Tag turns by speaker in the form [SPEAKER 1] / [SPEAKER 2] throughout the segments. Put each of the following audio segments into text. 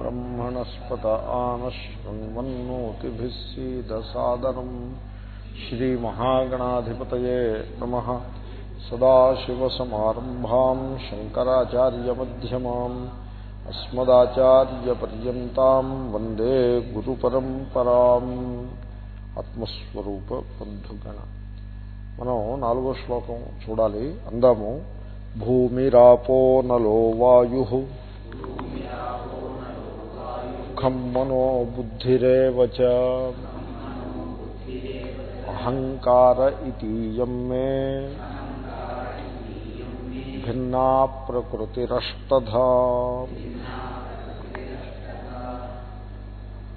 [SPEAKER 1] ब्रह्मणस्पत आनशृण्वन्नोतिभिः सीदसादरम् श्रीमहागणाधिपतये नमः सदाशिवसमारम्भाम् शङ्कराचार्यमध्यमाम् अस्मदाचार्यपर्यन्ताम् वन्दे గురుపరంపరాం ఆత్మస్వరూప బంధుగణ మనం నాలుగో శ్లోకం చూడాలి అందాము భూమిరాపో నలో వాయు ముఖం మనో బుద్ధిరేవ అహంకార ఇతీయం మే. భిన్నా ప్రకృతిరష్టధా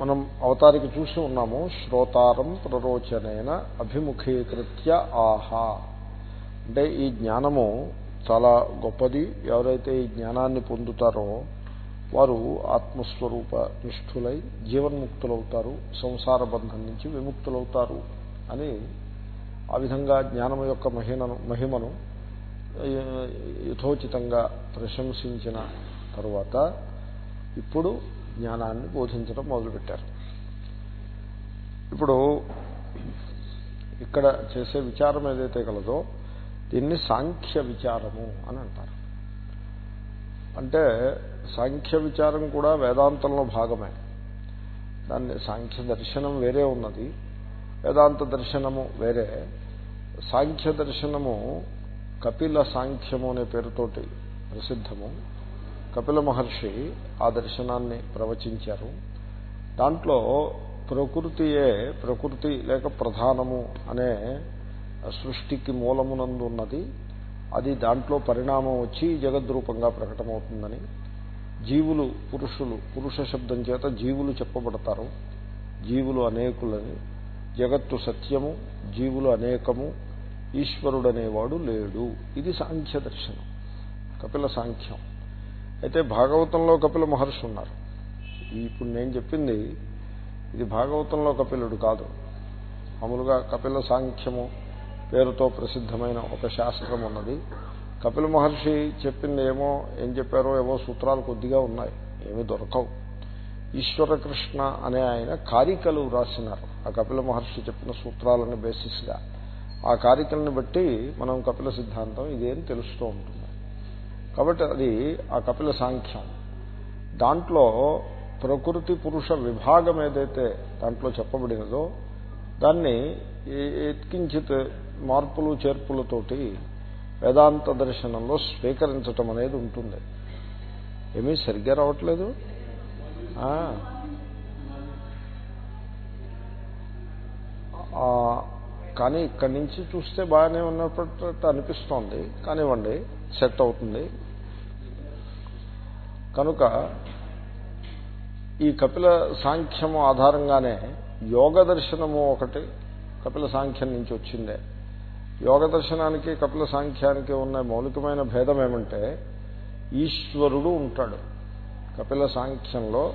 [SPEAKER 1] మనం అవతారికి చూసి ఉన్నాము శ్రోతారం ప్రరోచనైన అభిముఖీకృత్య ఆహా. అంటే ఈ జ్ఞానము చాలా గొప్పది. ఎవరైతే ఈ జ్ఞానాన్ని పొందుతారో వారు ఆత్మస్వరూప నిష్ఠులై జీవన్ముక్తులవుతారు సంసార బంధం నుంచి విముక్తులవుతారు అని ఆ విధంగా జ్ఞానం యొక్క మహిమను మహిమను యథోచితంగా ప్రశంసించిన తరువాత ఇప్పుడు జ్ఞానాన్ని బోధించడం మొదలుపెట్టారు. ఇప్పుడు ఇక్కడ చేసే విచారం ఏదైతే కలదో దీన్ని సాంఖ్య విచారము అని అంటారు. అంటే సాంఖ్య విచారం కూడా వేదాంతంలో భాగమే. దాన్ని సాంఖ్య దర్శనం వేరే ఉన్నది. వేదాంత దర్శనము వేరే. సాంఖ్య దర్శనము కపిల సాంఖ్యము అనే పేరుతోటి ప్రసిద్ధము. కపిల మహర్షి ఆ దర్శనాన్ని ప్రవచించారు. దాంట్లో ప్రకృతియే ప్రకృతి లేక ప్రధానము అనే సృష్టికి మూలమునందు ఉన్నది. అది దాంట్లో పరిణామం వచ్చి జగద్రూపంగా ప్రకటమవుతుందని జీవులు పురుషులు పురుష శబ్దం చేత జీవులు చెప్పబడతారు. జీవులు అనేకులని. జగత్తు సత్యము జీవులు అనేకము ఈశ్వరుడనేవాడు లేడు. ఇది సాంఖ్య దర్శనం కపిల సాంఖ్యం. అయితే భాగవతంలో కపిల మహర్షి ఉన్నారు. ఇప్పుడు నేను చెప్పింది ఇది భాగవతంలో కపిలుడు కాదు. మామూలుగా కపిల సాంఖ్యము పేరుతో ప్రసిద్ధమైన ఒక శాస్త్రం ఉన్నది. కపిల మహర్షి చెప్పింది ఏమో ఏం చెప్పారో ఏవో సూత్రాలు కొద్దిగా ఉన్నాయి. ఏమీ దొరకవు. ఈశ్వర కృష్ణ అనే ఆయన కారికలు రాసినారు. ఆ కపిల మహర్షి చెప్పిన సూత్రాలను బేసిస్గా ఆ కారికలను బట్టి మనం కపిల సిద్ధాంతం ఇదేం తెలుస్తూ ఉంటుంది. కాబట్టి అది ఆ కపిల సాంఖ్యం. దాంట్లో ప్రకృతి పురుష విభాగం ఏదైతే దాంట్లో చెప్పబడినదో దాన్ని ఎత్కించిత్ మార్పులు చేర్పులతోటి వేదాంత దర్శనంలో స్వీకరించటం అనేది ఉంటుంది. ఏమీ సరిగ్గా రావట్లేదు? కానీ ఇక్కడి నుంచి చూస్తే బాగానే ఉన్నట్టు అనిపిస్తోంది. కానివ్వండి సెట్ అవుతుంది. కనుక ఈ కపిల సాంఖ్యము ఆధారంగానే యోగ దర్శనము ఒకటి కపిల సాంఖ్యం నుంచి వచ్చిందే. యోగ దర్శనానికి కపిల సాంఖ్యానికి ఉన్న మౌలికమైన భేదం ఏమంటే ఈశ్వరుడు ఉంటాడు. కపిల సాంఖ్యంలో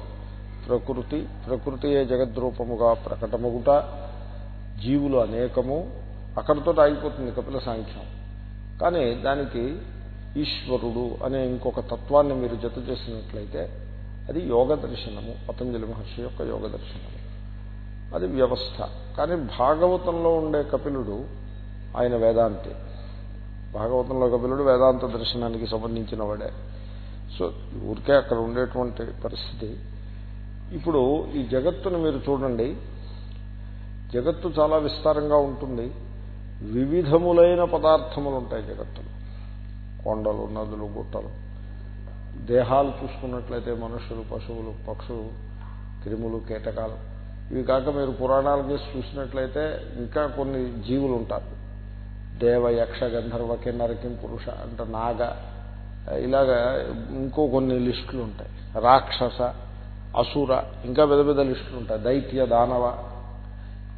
[SPEAKER 1] ప్రకృతి ప్రకృతియే జగద్రూపముగా ప్రకటమగుట జీవులు అనేకము అక్కడితో ఆగిపోతుంది కపిల సాంఖ్యం. కానీ దానికి ఈశ్వరుడు అనే ఇంకొక తత్వాన్ని మీరు జత చేసినట్లయితే అది యోగ దర్శనము. పతంజలి మహర్షి యొక్క యోగ దర్శనము. అది వ్యవస్థ. కానీ భాగవతంలో ఉండే కపిలుడు ఆయన వేదాంతి. భాగవతంలో కపిలుడు వేదాంత దర్శనానికి సంబంధించిన వాడే సో ఊరికే అక్కడ ఉండేటువంటి పరిస్థితి. ఇప్పుడు ఈ జగత్తును మీరు చూడండి. జగత్తు చాలా విస్తారంగా ఉంటుంది. వివిధములైన పదార్థములు ఉంటాయి జగత్తులు. కొండలు నదులు గుట్టలు. దేహాలు చూసుకున్నట్లయితే మనుషులు పశువులు పక్షులు క్రిములు కీటకాలు. ఇవి కాక మీరు పురాణాలు చేసి చూసినట్లయితే ఇంకా కొన్ని జీవులు ఉంటారు. దేవ యక్ష గంధర్వ కిన్నరకిం పురుష అంటే నాగ ఇలాగా ఇంకో కొన్ని లిస్టులు ఉంటాయి. రాక్షస అసుర ఇంకా పెద్ద పెద్ద లిస్టులు ఉంటాయి. దైత్య దానవ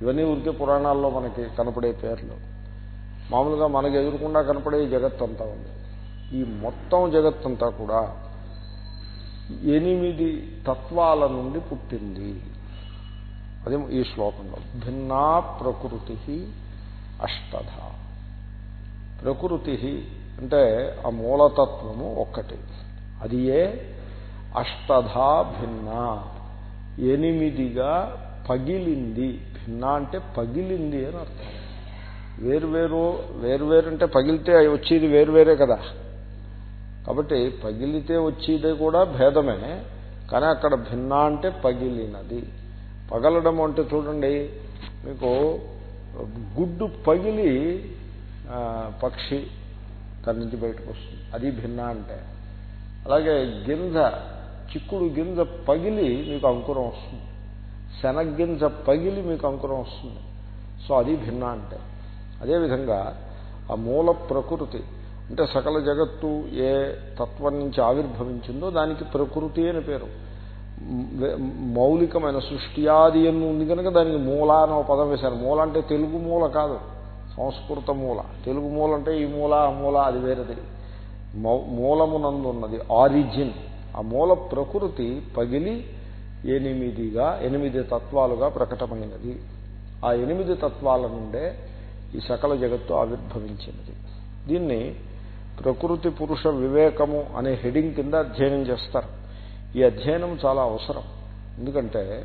[SPEAKER 1] ఇవన్నీ ఊరికే పురాణాల్లో మనకి కనపడే పేర్లు. మామూలుగా మనకి ఎదురకుండా కనపడే జగత్తంతా ఉంది. ఈ మొత్తం జగత్తంతా కూడా ఎనిమిది తత్వాల నుండి పుట్టింది. అది ఈ శ్లోకంలో. భిన్నా ప్రకృతి అష్టధ. ప్రకృతి అంటే ఆ మూలతత్వము ఒక్కటి. అది ఏ? అష్టధా భిన్న. ఎనిమిదిగా పగిలింది. భిన్న అంటే పగిలింది అని అర్థం. వేరువేరు వేరువేరు అంటే పగిలితే వచ్చేది వేరువేరే కదా. కాబట్టి పగిలితే వచ్చేదే కూడా భేదమే కానీ అక్కడ భిన్న అంటే పగిలినది. పగలడం అంటే చూడండి మీకు గుడ్డు పగిలి పక్షి దాని నుంచి బయటకు వస్తుంది. అది భిన్న అంటే. అలాగే గింజ చిక్కుడు గింజ పగిలి మీకు అంకురం వస్తుంది. శనగ్గింజ పగిలి మీకు అంకురం వస్తుంది. సో అది భిన్న అంటే. అదేవిధంగా ఆ మూల ప్రకృతి అంటే సకల జగత్తు ఏ తత్వం నుంచి ఆవిర్భవించిందో దానికి ప్రకృతి అని పేరు. మౌలికమైన సృష్టి ఆది అని ఉంది కనుక దానికి మూల అని ఒక పదం వేశారు. మూల అంటే తెలుగు మూల కాదు సంస్కృత మూల. తెలుగు మూల అంటే ఈ మూల ఆ మూల అది వేరేది. మూలమునందున్నది ఆరిజిన్. ఆ మూల ప్రకృతి పగిలి ఎనిమిదిగా ఎనిమిది తత్వాలుగా ప్రకటమైనది. ఆ ఎనిమిది తత్వాల నుండే ఈ సకల జగత్తు ఆవిర్భవించినది. దీన్ని ప్రకృతి పురుష వివేకము అనే హెడింగ్ కింద అధ్యయనం చేస్తారు. ఈ అధ్యయనం చాలా అవసరం. ఎందుకంటే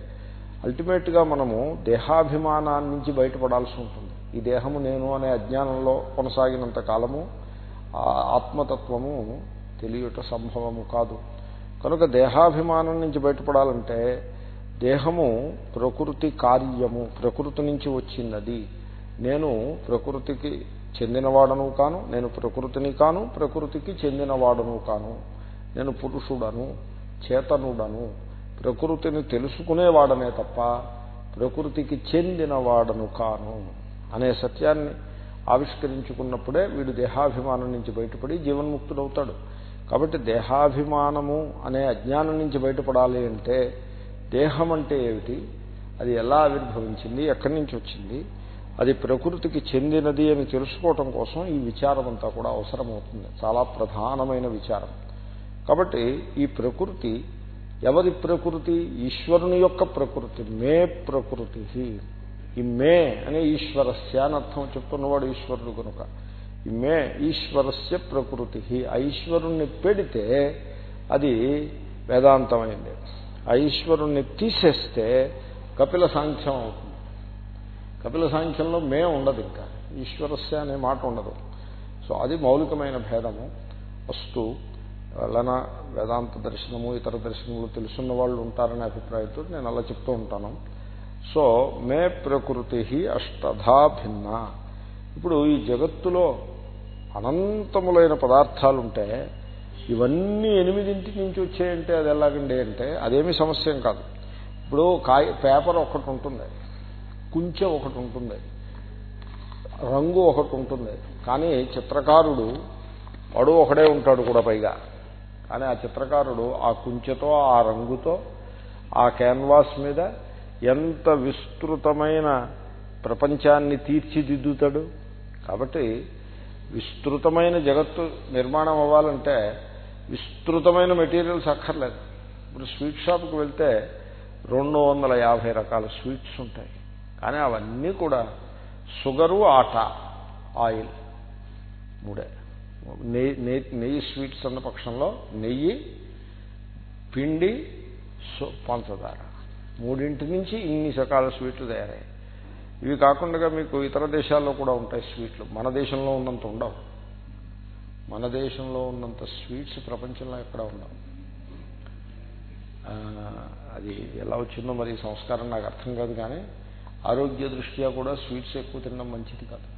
[SPEAKER 1] అల్టిమేట్గా మనము దేహాభిమానాన్ని నుంచి బయటపడాల్సి ఉంటుంది. ఈ దేహము నేను అనే అజ్ఞానంలో కొనసాగినంత కాలము ఆత్మతత్వము తెలియట సంభవము కాదు. కనుక దేహాభిమానం నుంచి బయటపడాలంటే దేహము ప్రకృతి కార్యము ప్రకృతి నుంచి వచ్చినది నేను ప్రకృతికి చెందినవాడను కాను నేను ప్రకృతిని కాను ప్రకృతికి చెందినవాడను కాను. నేను పురుషుడను చేతనుడను. ప్రకృతిని తెలుసుకునేవాడనే తప్ప ప్రకృతికి చెందినవాడను కాను అనే సత్యాన్ని ఆవిష్కరించుకున్నప్పుడే వీడు దేహాభిమానం నుంచి బయటపడి జీవన్ముక్తుడవుతాడు. కాబట్టి దేహాభిమానము అనే అజ్ఞానం నుంచి బయటపడాలి అంటే దేహం అంటే ఏమిటి? అది ఎలా ఆవిర్భవించింది? ఎక్కడి నుంచి వచ్చింది? అది ప్రకృతికి చెందినది అని తెలుసుకోవటం కోసం ఈ విచారమంతా కూడా అవసరమవుతుంది. చాలా ప్రధానమైన విచారం. కాబట్టి ఈ ప్రకృతి ఎవరి ప్రకృతి? ఈశ్వరుని యొక్క ప్రకృతి. మే ప్రకృతి. ఈ మే అనే ఈశ్వరస్య అని అర్థం. చెప్తున్నవాడు ఈశ్వరుడు కనుక. ఈ మే ఈశ్వరస్య ప్రకృతి. ఆ ఈశ్వరుణ్ణి పెడితే అది వేదాంతమైంది. ఆ ఈశ్వరుణ్ణి తీసేస్తే కపిల సాంఖ్యం అవుతుంది. కపిల సాంఖ్యంలో మే ఉండదు ఇంకా. ఈశ్వరస్య అనే మాట ఉండదు. సో అది మౌలికమైన భేదము. వస్తూ వలన వేదాంత దర్శనము ఇతర దర్శనములు తెలుసున్న వాళ్ళు ఉంటారనే అభిప్రాయంతో నేను అలా చెప్తూ ఉంటాను. సో మే ప్రకృతి అష్టధా భిన్న. ఇప్పుడు ఈ జగత్తులో అనంతములైన పదార్థాలుంటే ఇవన్నీ ఎనిమిదింటి నుంచి వచ్చాయంటే అది ఎలాగండి అంటే అదేమి సమస్యం కాదు. ఇప్పుడు కాయ పేపర్ ఒకటి ఉంటుంది కుంచె ఒకటి ఉంటుంది రంగు ఒకటి ఉంటుంది. కానీ చిత్రకారుడు వాడు ఒకడే ఉంటాడు కూడా పైగా. కానీ ఆ చిత్రకారుడు ఆ కుంచెతో ఆ రంగుతో ఆ క్యాన్వాస్ మీద ఎంత విస్తృతమైన ప్రపంచాన్ని తీర్చిదిద్దుతాడు. కాబట్టి విస్తృతమైన జగత్తు నిర్మాణం అవ్వాలంటే విస్తృతమైన మెటీరియల్స్ అక్కర్లేదు. ఇప్పుడు స్వీట్ షాప్కి వెళ్తే రెండు వందల యాభై రకాల స్వీట్స్ ఉంటాయి. కానీ అవన్నీ కూడా షుగరు ఆట ఆయిల్ మూడే. నెయ్యి నెయ్యి స్వీట్స్ అన్న పక్షంలో నెయ్యి పిండి పంచదార. మూడింటి నుంచి ఇన్ని రకాల స్వీట్లు తయారయ్యాయి. ఇవి కాకుండా మీకు ఇతర దేశాల్లో కూడా ఉంటాయి స్వీట్లు. మన దేశంలో ఉన్నంత ఉండవు. మన దేశంలో ఉన్నంత స్వీట్స్ ప్రపంచంలో ఎక్కడ ఉండవు. అది ఎలా వచ్చిందో మరి సంస్కారం నాకు అర్థం కాదు కానీ ఆరోగ్య దృష్ట్యా కూడా స్వీట్స్ ఎక్కువ తినడం మంచిది కాదు.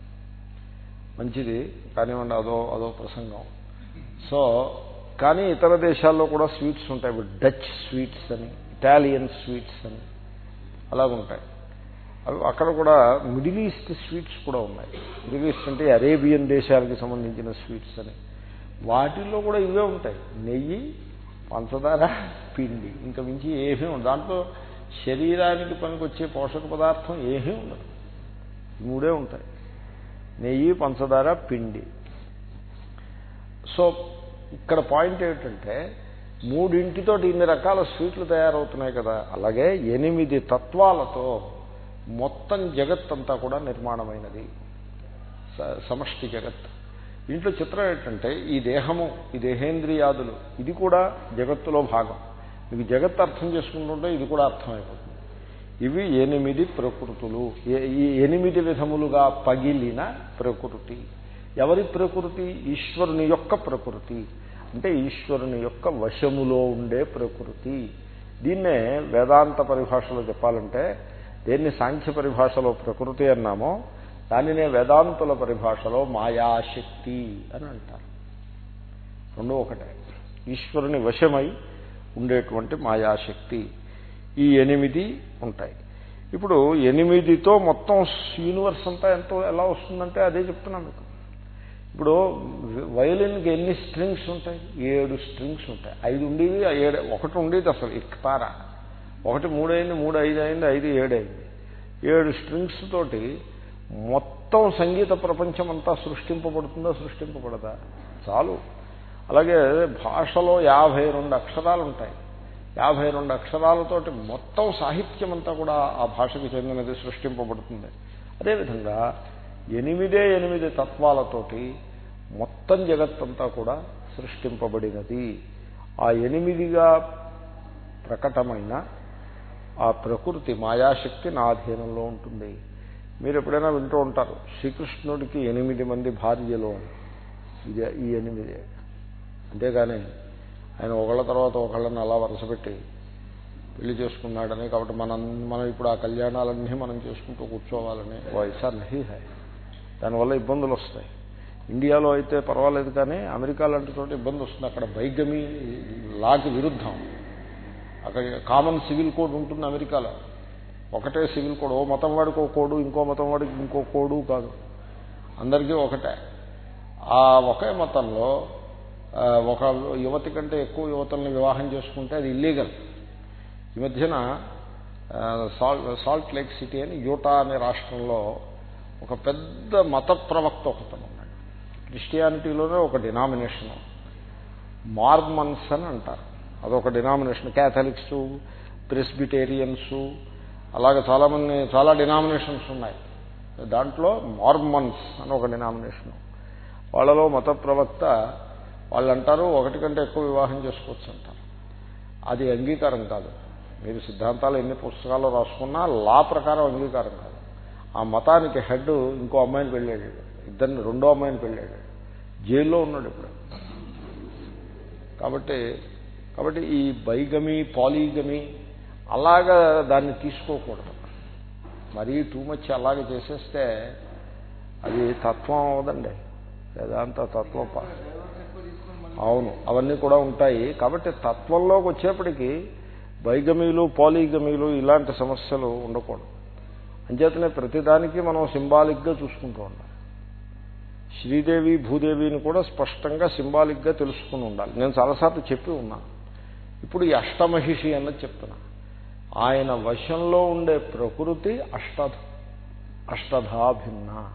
[SPEAKER 1] మంచిది కానివ్వండి అదో అదో ప్రసంగం. సో కానీ ఇతర దేశాల్లో కూడా స్వీట్స్ ఉంటాయి. డచ్ స్వీట్స్ అని ఇటాలియన్ స్వీట్స్ అని అలాగుంటాయి అవి అక్కడ కూడా మిడిల్ ఈస్ట్ స్వీట్స్ కూడా ఉన్నాయి. మిడిల్ ఈస్ట్ అంటే అరేబియన్ దేశాలకు సంబంధించిన స్వీట్స్ అని. వాటిల్లో కూడా ఇవే ఉంటాయి. నెయ్యి పంచదార పిండి. ఇంకా మించి ఏమీ ఉండదు. దాంట్లో శరీరానికి పనికొచ్చే పోషక పదార్థం ఏమీ ఉండదు. మూడే ఉంటాయి. నెయ్యి పంచదార పిండి. సో ఇక్కడ పాయింట్ ఏమిటంటే మూడింటితో ఇన్ని రకాల స్వీట్లు తయారవుతున్నాయి కదా అలాగే ఎనిమిది తత్వాలతో మొత్తం జగత్ కూడా నిర్మాణమైనది. సమష్టి జగత్. ఇంట్లో చిత్రం ఏంటంటే ఈ దేహము ఈ దేహేంద్రియాదులు ఇది కూడా జగత్తులో భాగం. మీకు జగత్ అర్థం చేసుకుంటుంటే ఇది కూడా అర్థమైపోతుంది. ఇవి ఎనిమిది ప్రకృతులు. ఈ ఎనిమిది విధములుగా పగిలిన ప్రకృతి. ఎవరి ప్రకృతి? ఈశ్వరుని యొక్క ప్రకృతి. అంటే ఈశ్వరుని యొక్క వశములో ఉండే ప్రకృతి. దీన్నే వేదాంత పరిభాషలో చెప్పాలంటే దేన్ని సాంఖ్య పరిభాషలో ప్రకృతి అన్నామో దానినే వేదాంతుల పరిభాషలో మాయాశక్తి అని అంటారు. రెండు ఒకటే. ఈశ్వరుని వశమై ఉండేటువంటి మాయాశక్తి. ఈ ఎనిమిది ఉంటాయి. ఇప్పుడు ఎనిమిదితో మొత్తం యూనివర్స్ అంతా ఎంతో ఎలా వస్తుందంటే అదే చెప్తున్నాను మీకు. ఇప్పుడు వయలిన్కి ఎన్ని స్ట్రింగ్స్ ఉంటాయి? ఏడు స్ట్రింగ్స్ ఉంటాయి. ఐదు ఉండేవి ఏడు ఒకటి ఉండేది అసలు ఇక్తార ఒకటి మూడైంది మూడు ఐదు అయింది ఐదు ఏడు అయింది. ఏడు స్ట్రింగ్స్ తోటి మొత్తం సంగీత ప్రపంచం అంతా సృష్టింపబడుతుందా సృష్టింపబడదా? చాలు. అలాగే భాషలో యాభై రెండు అక్షరాలు ఉంటాయి. యాభై రెండు అక్షరాలతోటి మొత్తం సాహిత్యం అంతా కూడా ఆ భాషకు చెందినది సృష్టింపబడుతుంది. అదేవిధంగా ఎనిమిదే ఎనిమిది తత్వాలతోటి మొత్తం జగత్తంతా కూడా సృష్టింపబడినది. ఆ ఎనిమిదిగా ప్రకటమైన ఆ ప్రకృతి మాయాశక్తి నా అధీనంలో ఉంటుంది. మీరు ఎప్పుడైనా వింటూ ఉంటారు శ్రీకృష్ణుడికి ఎనిమిది మంది భార్యలు ఇదే ఈ ఎనిమిదే. అంతేగాని ఆయన ఒకళ్ళ తర్వాత ఒకళ్ళని అలా వరుసపెట్టి పెళ్ళి చేసుకున్నాడని కాబట్టి మనం మనం ఇప్పుడు ఆ కళ్యాణాలన్నీ మనం చేసుకుంటూ కూర్చోవాలని. వయసా నహి హై దానివల్ల ఇబ్బందులు వస్తాయి. ఇండియాలో అయితే పర్వాలేదు కానీ అమెరికా లాంటి చోట ఇబ్బంది వస్తుంది. అక్కడ బైగమీ లాకి విరుద్ధం. అక్కడ కామన్ సివిల్ కోడ్ ఉంటుంది అమెరికాలో. ఒకటే సివిల్ కోడ్. ఓ మతం వాడికి ఒక కోడు ఇంకో మతం వాడికి ఇంకో కోడు కాదు. అందరికీ ఒకటే. ఆ ఒకే మతంలో ఒక యువతి కంటే ఎక్కువ యువతల్ని వివాహం చేసుకుంటే అది ఇల్లీగల్ ఈ మధ్యన సాల్ట్ సాల్ట్ లేక్ సిటీ అని యూటా అనే రాష్ట్రంలో ఒక పెద్ద మత ప్రవక్త ఒకతను ఉన్నాడు. క్రిస్టియానిటీలోనే ఒక డినామినేషన్. మార్మన్స్ అని అంటారు. అదొక డినామినేషన్. క్యాథలిక్స్ ప్రెస్బిటేరియన్స్ అలాగే చాలామంది చాలా డినామినేషన్స్ ఉన్నాయి. దాంట్లో మార్మన్స్ అని ఒక డినామినేషన్. వాళ్ళలో మత ప్రవక్త వాళ్ళు అంటారు ఒకటి కంటే ఎక్కువ వివాహం చేసుకోవచ్చు అంటారు. అది అంగీకారం కాదు. మీరు సిద్ధాంతాలు ఎన్ని పుస్తకాలు రాసుకున్నా లా ప్రకారం అంగీకారం కాదు. ఆ మతానికి హెడ్ ఇంకో అమ్మాయిని పెళ్ళాడు. ఇద్దరిని రెండో అమ్మాయిని పెళ్ళాడు. జైల్లో ఉన్నాడు ఇప్పుడు. కాబట్టి కాబట్టి ఈ బైగమి పాలీగమి అలాగా దాన్ని తీసుకోకూడదు. మరీ టూ మచ్ అలాగే చేసేస్తే అది తత్వం అవదండి వేదాంత తత్వం అవును అవన్నీ కూడా ఉంటాయి. కాబట్టి తత్వంలోకి వచ్చేప్పటికీ బైగమీలు పాలీగమీలు ఇలాంటి సమస్యలు ఉండకూడదు. అంచేతనే ప్రతిదానికి మనం సింబాలిక్గా చూసుకుంటూ ఉండాలి. శ్రీదేవి భూదేవిని కూడా స్పష్టంగా సింబాలిక్గా తెలుసుకుని ఉండాలి. నేను చాలాసార్లు చెప్పి ఉన్నాను. ఇప్పుడు ఈ అష్టమహిషి అన్నది చెప్తున్నా. ఆయన వశంలో ఉండే ప్రకృతి అష్ట అష్టధాభిన్న.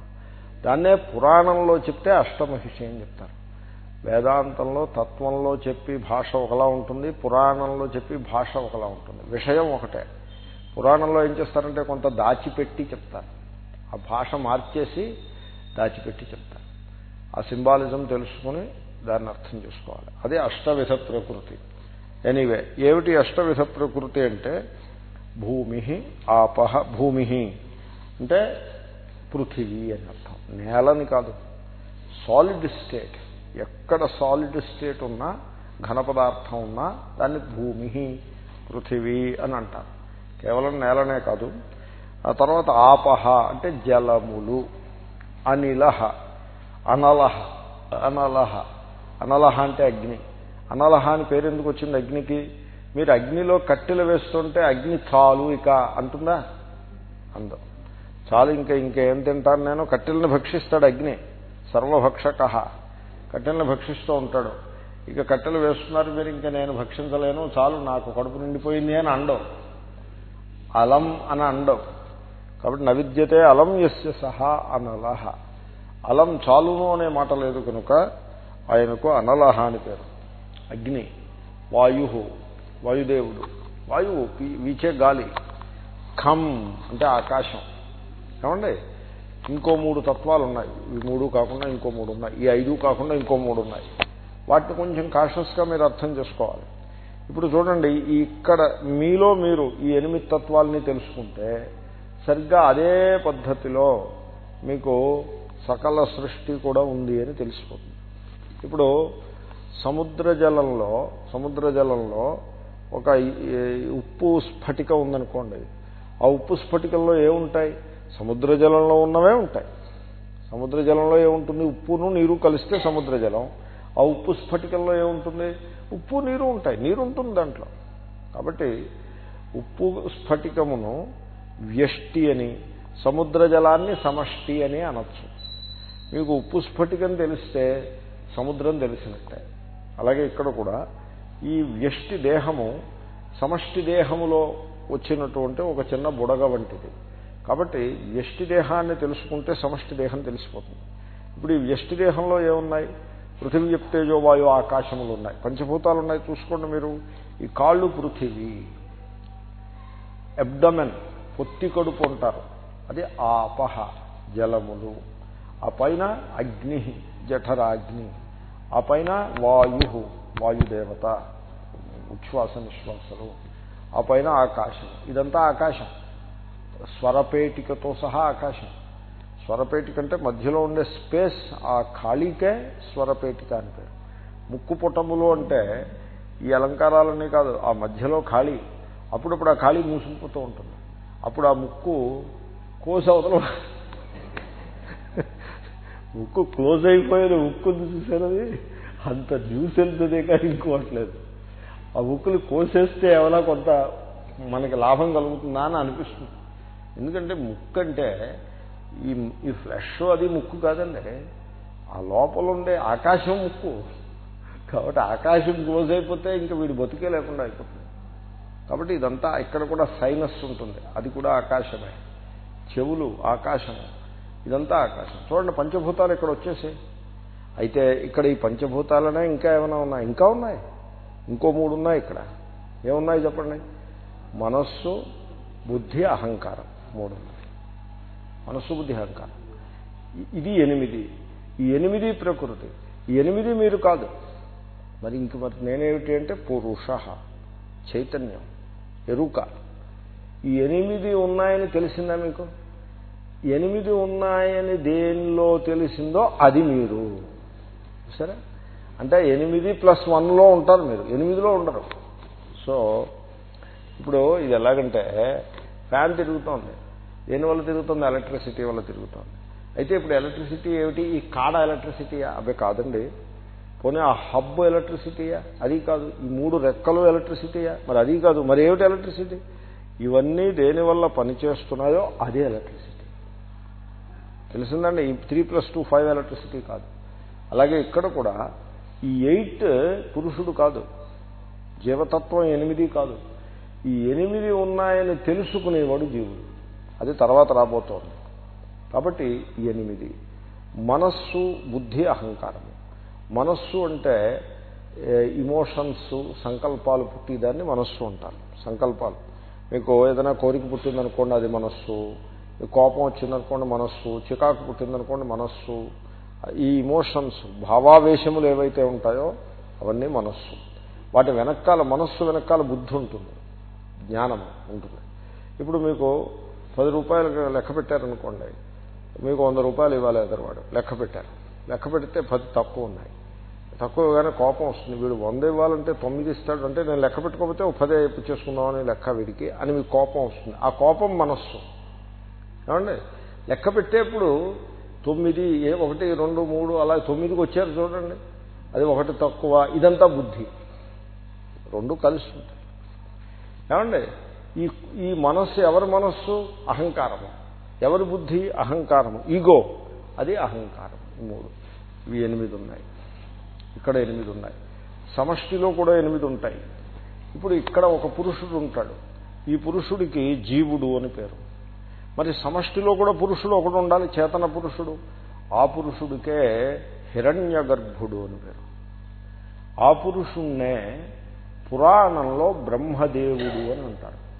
[SPEAKER 1] దాన్నే పురాణంలో చెప్తే అష్టమహిషి అని చెప్తారు. వేదాంతంలో తత్వంలో చెప్పి భాష ఒకలా ఉంటుంది పురాణంలో చెప్పి భాష ఒకలా ఉంటుంది. విషయం ఒకటే. పురాణంలో ఏం చేస్తారంటే కొంత దాచిపెట్టి చెప్తారు. ఆ భాష మార్చేసి దాచిపెట్టి చెప్తారు. ఆ సింబాలిజం తెలుసుకుని దాన్ని అర్థం చేసుకోవాలి. అదే అష్టవిధ ప్రకృతి ఎనీవే ఏమిటి అష్టవిధ ప్రకృతి అంటే? భూమి ఆపహ భూమి అంటే పృథివీ అని అర్థం. నేలని కాదు. Solid state. ఎక్కడ సాలిడ్ స్టేట్ ఉన్నా ఘన పదార్థం ఉన్నా దాన్ని భూమి పృథివీ అని అంటారు. కేవలం నేలనే కాదు. ఆ తర్వాత ఆపహ అంటే జలములు అనిలహ అనలహ అనలహ. అనలహ అంటే అగ్ని. అనలహ అని పేరు ఎందుకు వచ్చింది అగ్నికి? మీరు అగ్నిలో కట్టెలు వేస్తుంటే అగ్ని చాలు ఇక అంటుందా? అందు. చాలు ఇంకా ఇంకేం తింటాను నేను? కట్టెలను భక్షిస్తాడు అగ్ని. సర్వభక్షక. కట్టెలను భక్షిస్తూ ఉంటాడు. ఇక కట్టెలు వేస్తున్నారు మీరు ఇంకా నేను భక్షించలేను చాలు నాకు కడుపు నిండిపోయింది అని అండవు. అలం అని అండవు. కాబట్టి నవిద్యతే అలం ఎస్య సహా అనలహ. అలం చాలును అనే మాట లేదు కనుక ఆయనకు అనలహ అని పేరు. అగ్ని వాయు వాయుదేవుడు. వాయువు వీచే గాలి. ఖమ్ అంటే ఆకాశం. ఏమండి? ఇంకో మూడు తత్వాలు ఉన్నాయి ఈ మూడు కాకుండా ఇంకో మూడు ఉన్నాయి. ఈ ఐదు కాకుండా ఇంకో మూడు ఉన్నాయి. వాటిని కొంచెం కాషస్గా మీరు అర్థం చేసుకోవాలి. ఇప్పుడు చూడండి ఇక్కడ మీలో మీరు ఈ ఎనిమిది తత్వాలని తెలుసుకుంటే సరిగ్గా అదే పద్ధతిలో మీకు సకల సృష్టి కూడా ఉంది అని తెలిసిపోతుంది. ఇప్పుడు సముద్ర జలంలో సముద్ర జలంలో ఒక ఈ- ఉప్పు స్ఫటిక ఉందనుకోండి. ఆ ఉప్పు స్ఫటికంలో ఏముంటాయి? సముద్ర జలంలో ఉన్నవే ఉంటాయి. సముద్ర జలంలో ఏముంటుంది ఉప్పును నీరు కలిస్తే సముద్ర జలం ఆ ఉప్పు స్ఫటికంలో ఏముంటుంది? ఉప్పు నీరు ఉంటాయి. నీరు ఉంటుంది దాంట్లో. కాబట్టి ఉప్పు స్ఫటికమును వ్యష్టి అని సముద్ర జలాన్ని సమష్టి అని అనొచ్చు. మీకు ఉప్పు స్ఫటికం తెలిస్తే సముద్రం తెలిసినట్టే. అలాగే ఇక్కడ కూడా ఈ వ్యష్టి దేహము సమష్టి దేహములో వచ్చినటువంటి ఒక చిన్న బుడగ వంటిది. కాబట్టి వ్యష్టి దేహాన్ని తెలుసుకుంటే సమష్టి దేహం తెలిసిపోతుంది. ఇప్పుడు ఈ వ్యష్టి దేహంలో ఏమున్నాయి? పృథివీ తేజో వాయు ఆకాశములు ఉన్నాయి. పంచభూతాలు ఉన్నాయి చూసుకోండి మీరు. ఈ కాళ్ళు పృథివీ. ఎబ్డమెన్ పొత్తి కడుపు అంటారు. అది ఆపహ జలములు. ఆ పైన అగ్ని జఠరాగ్ని. ఆ పైన వాయు వాయుదేవత ఉచ్ఛ్వాస నిశ్వాసలు. ఆ పైన ఆకాశం. ఇదంతా ఆకాశం. స్వరపేటికతో సహా ఆకాశం. స్వరపేటిక అంటే మధ్యలో ఉండే స్పేస్ ఆ ఖాళీకే స్వరపేటిక అని పేరు. ముక్కు పుటములు అంటే ఈ అలంకారాలన్నీ కాదు ఆ మధ్యలో ఖాళీ. అప్పుడప్పుడు ఆ ఖాళీ మూసుకుపోతూ ఉంటుంది. అప్పుడు ఆ ముక్కు కోసి అవతల ముక్కు క్లోజ్ అయిపోయిన ఉక్కు చూసేది అది? అంత జ్యూస్ వెళ్తుందే కానీ ఇంకోవట్లేదు ఆ ఉక్కులు కోసేస్తే ఏమైనా కొంత మనకి లాభం కలుగుతుందా అని అనిపిస్తుంది. ఎందుకంటే ముక్కు అంటే ఈ ఈ ఫ్లెష్ అది ముక్కు కాదండి. ఆ లోపల ఉండే ఆకాశం ముక్కు. కాబట్టి ఆకాశం క్లోజ్ అయిపోతే ఇంకా వీడు బతికే లేకుండా అయిపోతుంది. కాబట్టి ఇదంతా ఇక్కడ కూడా సైనస్ ఉంటుంది. అది కూడా ఆకాశమే. చెవులు ఆకాశము. ఇదంతా ఆకాశం. చూడండి పంచభూతాలు ఇక్కడ వచ్చేసాయి. అయితే ఇక్కడ ఈ పంచభూతాలనే ఇంకా ఏమైనా ఉన్నాయి? ఇంకా ఉన్నాయి. ఇంకో మూడు ఉన్నాయి ఇక్కడ. ఏమున్నాయి చెప్పండి? మనస్సు బుద్ధి అహంకారం. మూడు మనస్సు బుద్ధి అహంకారం. ఇది ఎనిమిది. ఈ ఎనిమిది ప్రకృతి. ఈ ఎనిమిది మీరు కాదు. మరి ఇంక మరి నేనేమిటి అంటే పురుష చైతన్యం ఎరుక. ఈ ఎనిమిది ఉన్నాయని తెలిసిందా మీకు? ఎనిమిది ఉన్నాయని దేనిలో తెలిసిందో అది మీరు. సరే? అంటే ఎనిమిది ప్లస్ వన్లో ఉంటారు మీరు. ఎనిమిదిలో ఉండరు. సో ఇప్పుడు ఇది ఎలాగంటే ఫ్యాన్ తిరుగుతోంది. దేనివల్ల తిరుగుతుంది? ఎలక్ట్రిసిటీ వల్ల తిరుగుతోంది. అయితే ఇప్పుడు ఎలక్ట్రిసిటీ ఏమిటి? ఈ కాడ ఎలక్ట్రిసిటీయా అవి కాదండి. పోనీ ఆ హబ్ ఎలక్ట్రిసిటీయా అది కాదు. ఈ మూడు రెక్కలు ఎలక్ట్రిసిటీయా మరి అది కాదు. మరి ఏమిటి ఎలక్ట్రిసిటీ ఇవన్నీ దేనివల్ల పనిచేస్తున్నాయో అదే ఎలక్ట్రిసిటీ తెలిసిందండి? ఈ three plus two five electricity కాదు. అలాగే ఇక్కడ కూడా ఈ ఎయిట్ పురుషుడు కాదు. జీవతత్వం ఎనిమిది కాదు. ఈ ఎనిమిది ఉన్నాయని తెలుసుకునేవాడు జీవుడు. అది తర్వాత రాబోతోంది. కాబట్టి ఎనిమిది. మనస్సు బుద్ధి అహంకారము. మనస్సు అంటే ఇమోషన్స్ సంకల్పాలు పుట్టేదాన్ని మనస్సు అంటారు. సంకల్పాలు. మీకు ఏదైనా కోరిక పుట్టిందనుకోండి అది మనస్సు. కోపం వచ్చిందనుకోండి మనస్సు. చికాకు పుట్టిందనుకోండి మనస్సు. ఈ ఇమోషన్స్ భావావేశములు ఏవైతే ఉంటాయో అవన్నీ మనస్సు. వాటి వెనకాల మనస్సు వెనకాల బుద్ధి ఉంటుంది. జ్ఞానం ఉంటుంది. ఇప్పుడు మీకు పది రూపాయలు లెక్క పెట్టారనుకోండి మీకు వంద రూపాయలు ఇవ్వాలి ఎదరవాడు. లెక్క పెట్టారు. లెక్క పెడితే పది తక్కువ ఉన్నాయి. తక్కువగానే కోపం వస్తుంది. వీడు వంద ఇవ్వాలంటే తొమ్మిది ఇస్తాడు అంటే నేను లెక్క పెట్టుకోకపోతే ఒక పదే చేసుకుందామని లెక్క వీడికి అని మీకు కోపం వస్తుంది. ఆ కోపం మనస్సు. ఏమండి? లెక్క పెట్టేప్పుడు తొమ్మిది ఏ ఒకటి రెండు మూడు అలా తొమ్మిదికి వచ్చారు చూడండి. అది ఒకటి తక్కువ ఇదంతా బుద్ధి. రెండు కలిసి ఉంటాయి ఏమండి? ఈ ఈ మనస్సు ఎవరి మనస్సు? అహంకారము. ఎవరి బుద్ధి? అహంకారము. ఈగో. అది అహంకారం. మూడు. ఇవి ఎనిమిది ఉన్నాయి. ఇక్కడ ఎనిమిది ఉన్నాయి. సమష్టిలో కూడా ఎనిమిది ఉంటాయి. ఇప్పుడు ఇక్కడ ఒక పురుషుడు ఉంటాడు. ఈ పురుషుడికి జీవుడు అని పేరు. మరి సమష్టిలో కూడా పురుషుడు ఒకడు ఉండాలి చేతన పురుషుడు. ఆ పురుషుడికే హిరణ్య గర్భుడు అని పేరు. ఆ పురుషుణ్ణే పురాణంలో బ్రహ్మదేవుడు అని అంటారు.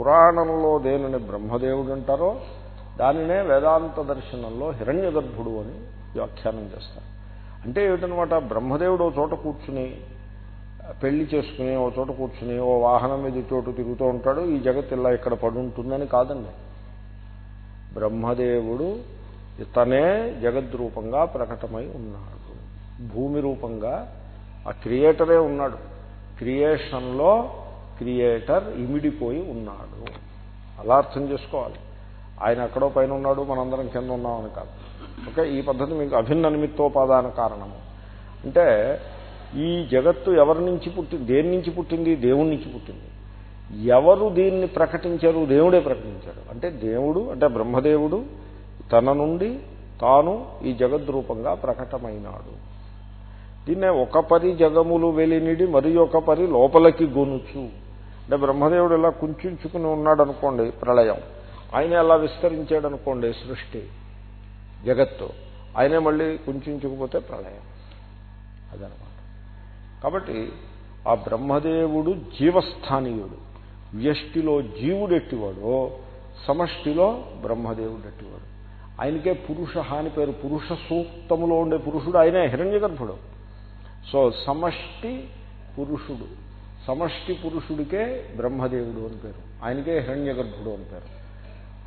[SPEAKER 1] పురాణంలో దేనిని బ్రహ్మదేవుడు అంటారో దానినే వేదాంత దర్శనంలో హిరణ్య గర్భుడు అని వ్యాఖ్యానం చేస్తారు. అంటే ఏమిటనమాట? బ్రహ్మదేవుడు ఓ చోట కూర్చుని పెళ్ళి చేసుకుని ఓ చోట కూర్చుని ఓ వాహనం మీద చోటు తిరుగుతూ ఉంటాడు. ఈ జగత్ ఇలా ఇక్కడ పడి ఉంటుందని కాదండి. బ్రహ్మదేవుడు తనే జగద్రూపంగా ప్రకటమై ఉన్నాడు. భూమి రూపంగా ఆ క్రియేటరే ఉన్నాడు. క్రియేషన్లో క్రియేటర్ ఇమిడిపోయి ఉన్నాడు. అలా అర్థం చేసుకోవాలి. ఆయన ఎక్కడో పైన ఉన్నాడు మనందరం కింద ఉన్నామని కాదు. ఓకే ఈ పద్ధతి మీకు అభిన్న నిమిత్తోపాదాన కారణము. అంటే ఈ జగత్తు ఎవరి నుంచి పుట్టింది దేని నుంచి పుట్టింది? దేవుడి నుంచి పుట్టింది. ఎవరు దీన్ని ప్రకటించారు? దేవుడే ప్రకటించాడు. అంటే దేవుడు అంటే బ్రహ్మదేవుడు తన నుండి తాను ఈ జగద్రూపంగా ప్రకటమైనాడు. దీన్నే ఒక పరి జగములు వెలినిడి మరి ఒక పరి లోపలికి గొనుచు. అంటే బ్రహ్మదేవుడు ఇలా కుంచుకుని ఉన్నాడు అనుకోండి ప్రళయం. ఆయన ఎలా విస్తరించాడు అనుకోండి సృష్టి జగత్తు ఆయనే మళ్ళీ కుంచుకుపోతే ప్రళయం. అదనమాట. కాబట్టి ఆ బ్రహ్మదేవుడు జీవస్థానీయుడు. వ్యష్టిలో జీవుడు ఎట్టివాడో సమష్టిలో బ్రహ్మదేవుడు ఎట్టివాడు ఆయనకే పురుష అని పేరు. పురుష సూక్తములో ఉండే పురుషుడు ఆయనే హిరణ్యగర్భుడు. సో సమష్టి పురుషుడు. సమష్టి పురుషుడికే బ్రహ్మదేవుడు అని పేరు. ఆయనకే హిరణ్యగర్భుడు అని పేరు.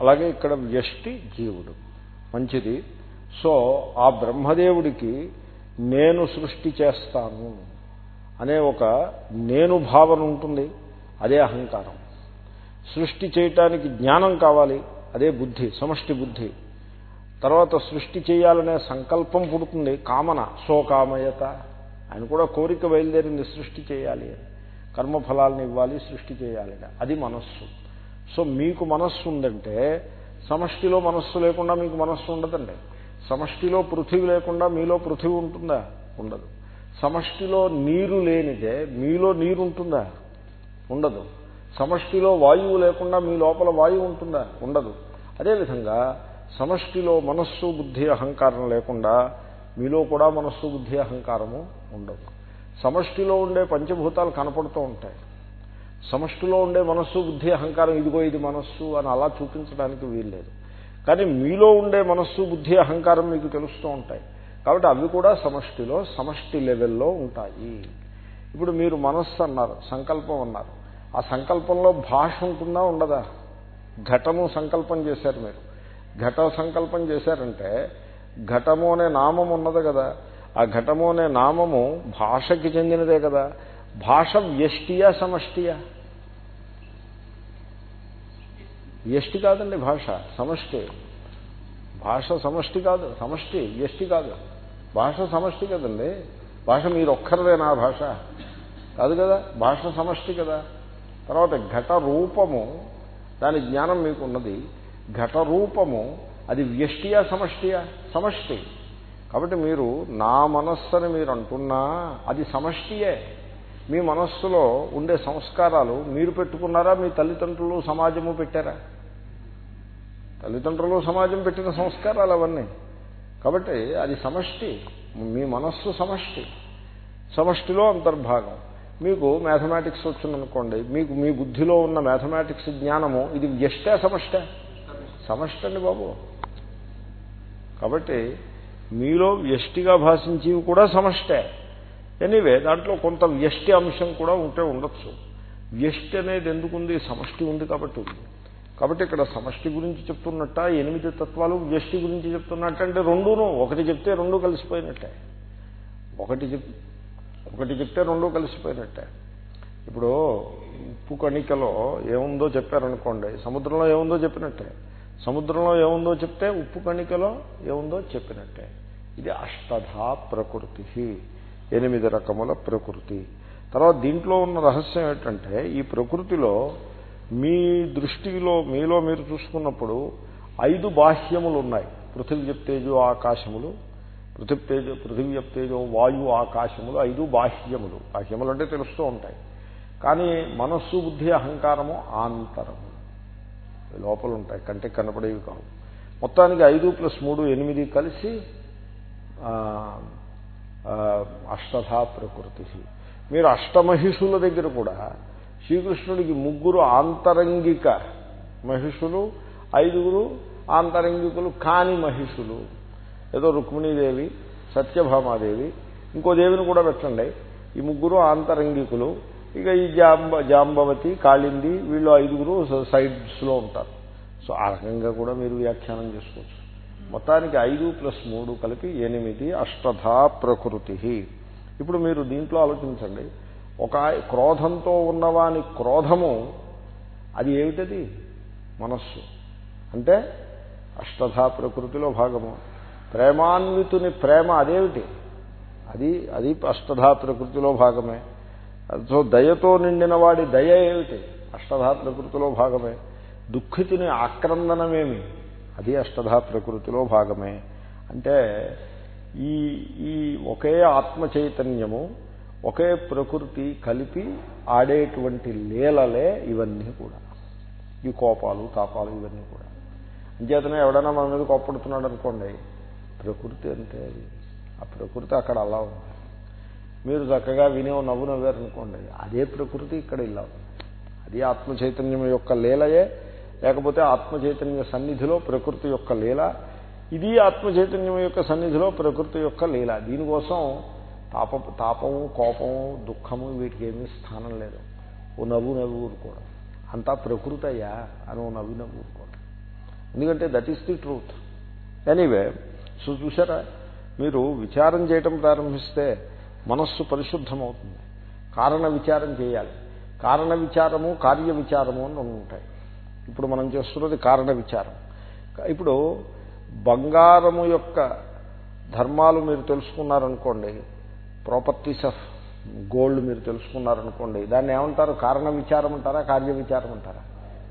[SPEAKER 1] అలాగే ఇక్కడ వ్యష్టి జీవుడు. మంచిది. సో ఆ బ్రహ్మదేవుడికి నేను సృష్టి చేస్తాను అనే ఒక నేను భావన ఉంటుంది. అదే అహంకారం. సృష్టి చేయటానికి జ్ఞానం కావాలి. అదే బుద్ధి సమష్టి బుద్ధి. తర్వాత సృష్టి చేయాలనే సంకల్పం పుడుతుంది. కామన సోకామయత. ఆయన కూడా కోరిక బయలుదేరింది సృష్టి చేయాలి అని. కర్మఫలాలను ఇవ్వాలి సృష్టి చేయాలి అది మనస్సు. సో మీకు మనస్సు ఉందంటే సమష్టిలో మనస్సు లేకుండా మీకు మనస్సు ఉండదండి. సమష్టిలో పృథివీ లేకుండా మీలో పృథివీ ఉంటుందా? ఉండదు. సమష్టిలో నీరు లేనిదే మీలో నీరు ఉంటుందా? ఉండదు. సమష్టిలో వాయువు లేకుండా మీ లోపల వాయువు ఉంటుందా? ఉండదు. అదేవిధంగా సమష్టిలో మనస్సు బుద్ధి అహంకారం లేకుండా మీలో కూడా మనస్సు బుద్ధి అహంకారము ఉండదు సమష్టిలో ఉండే పంచభూతాలు కనపడుతూ ఉంటాయి. సమష్టిలో ఉండే మనస్సు బుద్ధి అహంకారం ఇదిగో ఇది మనస్సు అని అలా చూపించడానికి వీల్లేదు కానీ మీలో ఉండే మనస్సు బుద్ధి అహంకారం మీకు తెలుస్తూ ఉంటాయి. కాబట్టి అవి కూడా సమష్టిలో సమష్టి లెవెల్లో ఉంటాయి. ఇప్పుడు మీరు మనస్సు అన్నారు సంకల్పం అన్నారు. ఆ సంకల్పంలో భాష ఉంటుందా ఉండదా? ఘటము సంకల్పం చేశారు మీరు. ఘట సంకల్పం చేశారంటే ఘటము అనే నామం ఉన్నది కదా. ఆ ఘటము అనే నామము భాషకి చెందినదే కదా. భాష వ్యష్టియా సమష్టియా? వ్యష్టి కాదండి భాష సమష్టి. భాష సమష్టి కాదు సమష్టి వ్యష్టి కాదు. భాష సమష్టి కదండి. భాష మీరు ఒక్కరిదేనా భాష. కాదు కదా భాష సమష్టి కదా. తర్వాత ఘట రూపము దాని జ్ఞానం మీకున్నది. ఘట రూపము అది వ్యష్టియా సమష్టియా? సమష్టి. కాబట్టి మీరు నా మనస్సు అని మీరు అంటున్నా అది సమష్టియే. మీ మనస్సులో ఉండే సంస్కారాలు మీరు పెట్టుకున్నారా మీ తల్లిదండ్రులు సమాజము పెట్టారా? తల్లిదండ్రులు సమాజం పెట్టిన సంస్కారాలు అవన్నీ. కాబట్టి అది సమష్టి మీ మనస్సు సమష్టి. సమష్టిలో అంతర్భాగం. మీకు మ్యాథమెటిక్స్ వచ్చిందనుకోండి మీకు మీ బుద్ధిలో ఉన్న మ్యాథమెటిక్స్ జ్ఞానము ఇది వ్యష్టే సమష్ట. సమష్టి అండి బాబు. కాబట్టి మీలో వ్యష్టిగా భాషించేవి కూడా సమష్టే. ఎనీవే దాంట్లో కొంత వ్యష్టి అంశం కూడా ఉంటే ఉండొచ్చు. వ్యష్టి అనేది ఎందుకుంది? సమష్టి ఉంది కాబట్టి ఉంది. కాబట్టి ఇక్కడ సమష్టి గురించి చెప్తున్నట్ట ఎనిమిది తత్వాలు వ్యష్టి గురించి చెప్తున్నట్టంటే రెండూను ఒకటి చెప్తే రెండు కలిసిపోయినట్టే. ఒకటి ఒకటి చెప్తే రెండు కలిసిపోయినట్టే. ఇప్పుడు ఉప్పు కణికలో ఏముందో చెప్పారనుకోండి సముద్రంలో ఏముందో చెప్పినట్టే. సముద్రంలో ఏముందో చెప్తే ఉప్పు కణికలో ఏముందో చెప్పినట్టే. ఇది అష్టధా ప్రకృతి. ఎనిమిది రకముల ప్రకృతి. తర్వాత దీంట్లో ఉన్న రహస్యం ఏంటంటే ఈ ప్రకృతిలో మీ దృష్టిలో మీలో మీరు చూసుకున్నప్పుడు ఐదు బాహ్యములు ఉన్నాయి. పృథివీ ఆకాశములు పృథివీ తేజ పృథివీ వాయు ఆకాశములు ఐదు బాహ్యములు. బాహ్యములు అంటే తెలుస్తూ ఉంటాయి. కానీ మనస్సు బుద్ధి అహంకారము ఆంతరము. లోపల ఉంటాయి కంటికి కనపడేవి కావు. మొత్తానికి ఐదు ప్లస్ మూడు ఎనిమిది కలిసి అష్టధా ప్రకృతి. మీరు అష్టమహిషుల దగ్గర కూడా శ్రీకృష్ణుడికి ముగ్గురు ఆంతరంగిక మహిషులు ఐదుగురు ఆంతరంగికులు కాని మహిషులు. ఏదో రుక్మిణీదేవి సత్యభామాదేవి ఇంకో దేవిని కూడా పెట్టండి. ఈ ముగ్గురు ఆంతరంగికులు ఇక ఈ జాంబ జాంబవతి కాళింది వీళ్ళు ఐదుగురు సైడ్స్లో ఉంటారు. సో ఆ రకంగా కూడా మీరు వ్యాఖ్యానం చేసుకోవచ్చు. మొత్తానికి ఐదు ప్లస్ మూడు కలిపి ఎనిమిది అష్టధా ప్రకృతి. ఇప్పుడు మీరు దీంట్లో ఆలోచించండి. ఒక క్రోధంతో ఉన్నవాని క్రోధము అది ఏమిటది? మనస్సు. అంటే అష్టధా ప్రకృతిలో భాగము. ప్రేమాన్వితుని ప్రేమ అదేమిటి? అది అది అష్టధా ప్రకృతిలో భాగమే. సో దయతో నిండిన వాడి దయ ఏమిటి? అష్టధా ప్రకృతిలో భాగమే. దుఃఖితుని ఆక్రందనమేమి? అది అష్టధా ప్రకృతిలో భాగమే. అంటే ఈ ఈ ఒకే ఆత్మ చైతన్యము ఒకే ప్రకృతి కలిపి ఆడేటువంటి లీలలే ఇవన్నీ కూడా. ఈ కోపాలు తాపాలు ఇవన్నీ కూడా. అంచేతనే ఎవడైనా మన మీద కోపడుతున్నాడు అనుకోండి ప్రకృతి అంటే అది. ఆ ప్రకృతి అక్కడ అలా ఉంది. మీరు చక్కగా వినే నవ్వు నవ్వారనుకోండి అదే ప్రకృతి ఇక్కడ ఇలా అది ఆత్మ చైతన్యం యొక్క లీలయే లేకపోతే ఆత్మ చైతన్య సన్నిధిలో ప్రకృతి యొక్క లీల. ఇది ఆత్మ చైతన్యం యొక్క సన్నిధిలో ప్రకృతి యొక్క లీల. దీనికోసం తాప తాపము కోపము దుఃఖము వీటికి ఏమీ స్థానం లేదు. ఓ నవ్వు నవ్వు ఊరుకోవడం అంతా ప్రకృతి అయ్యా అని ఓ నవ్వు నవ్వు ఊరుకోవడం ఎందుకంటే that is the truth anyway so చూసారా మీరు విచారం చేయటం ప్రారంభిస్తే మనస్సు పరిశుద్ధమవుతుంది. కారణ విచారం చేయాలి. కారణ విచారము కార్య విచారము అని ఉంటాయి. ఇప్పుడు మనం చేస్తున్నది కారణ విచారం. ఇప్పుడు బంగారము యొక్క ధర్మాలు మీరు తెలుసుకున్నారనుకోండి ప్రాపర్టీస్ ఆఫ్ గోల్డ్ మీరు తెలుసుకున్నారనుకోండి దాన్ని ఏమంటారు? కారణ విచారం అంటారా? కార్య విచారం అంటారా?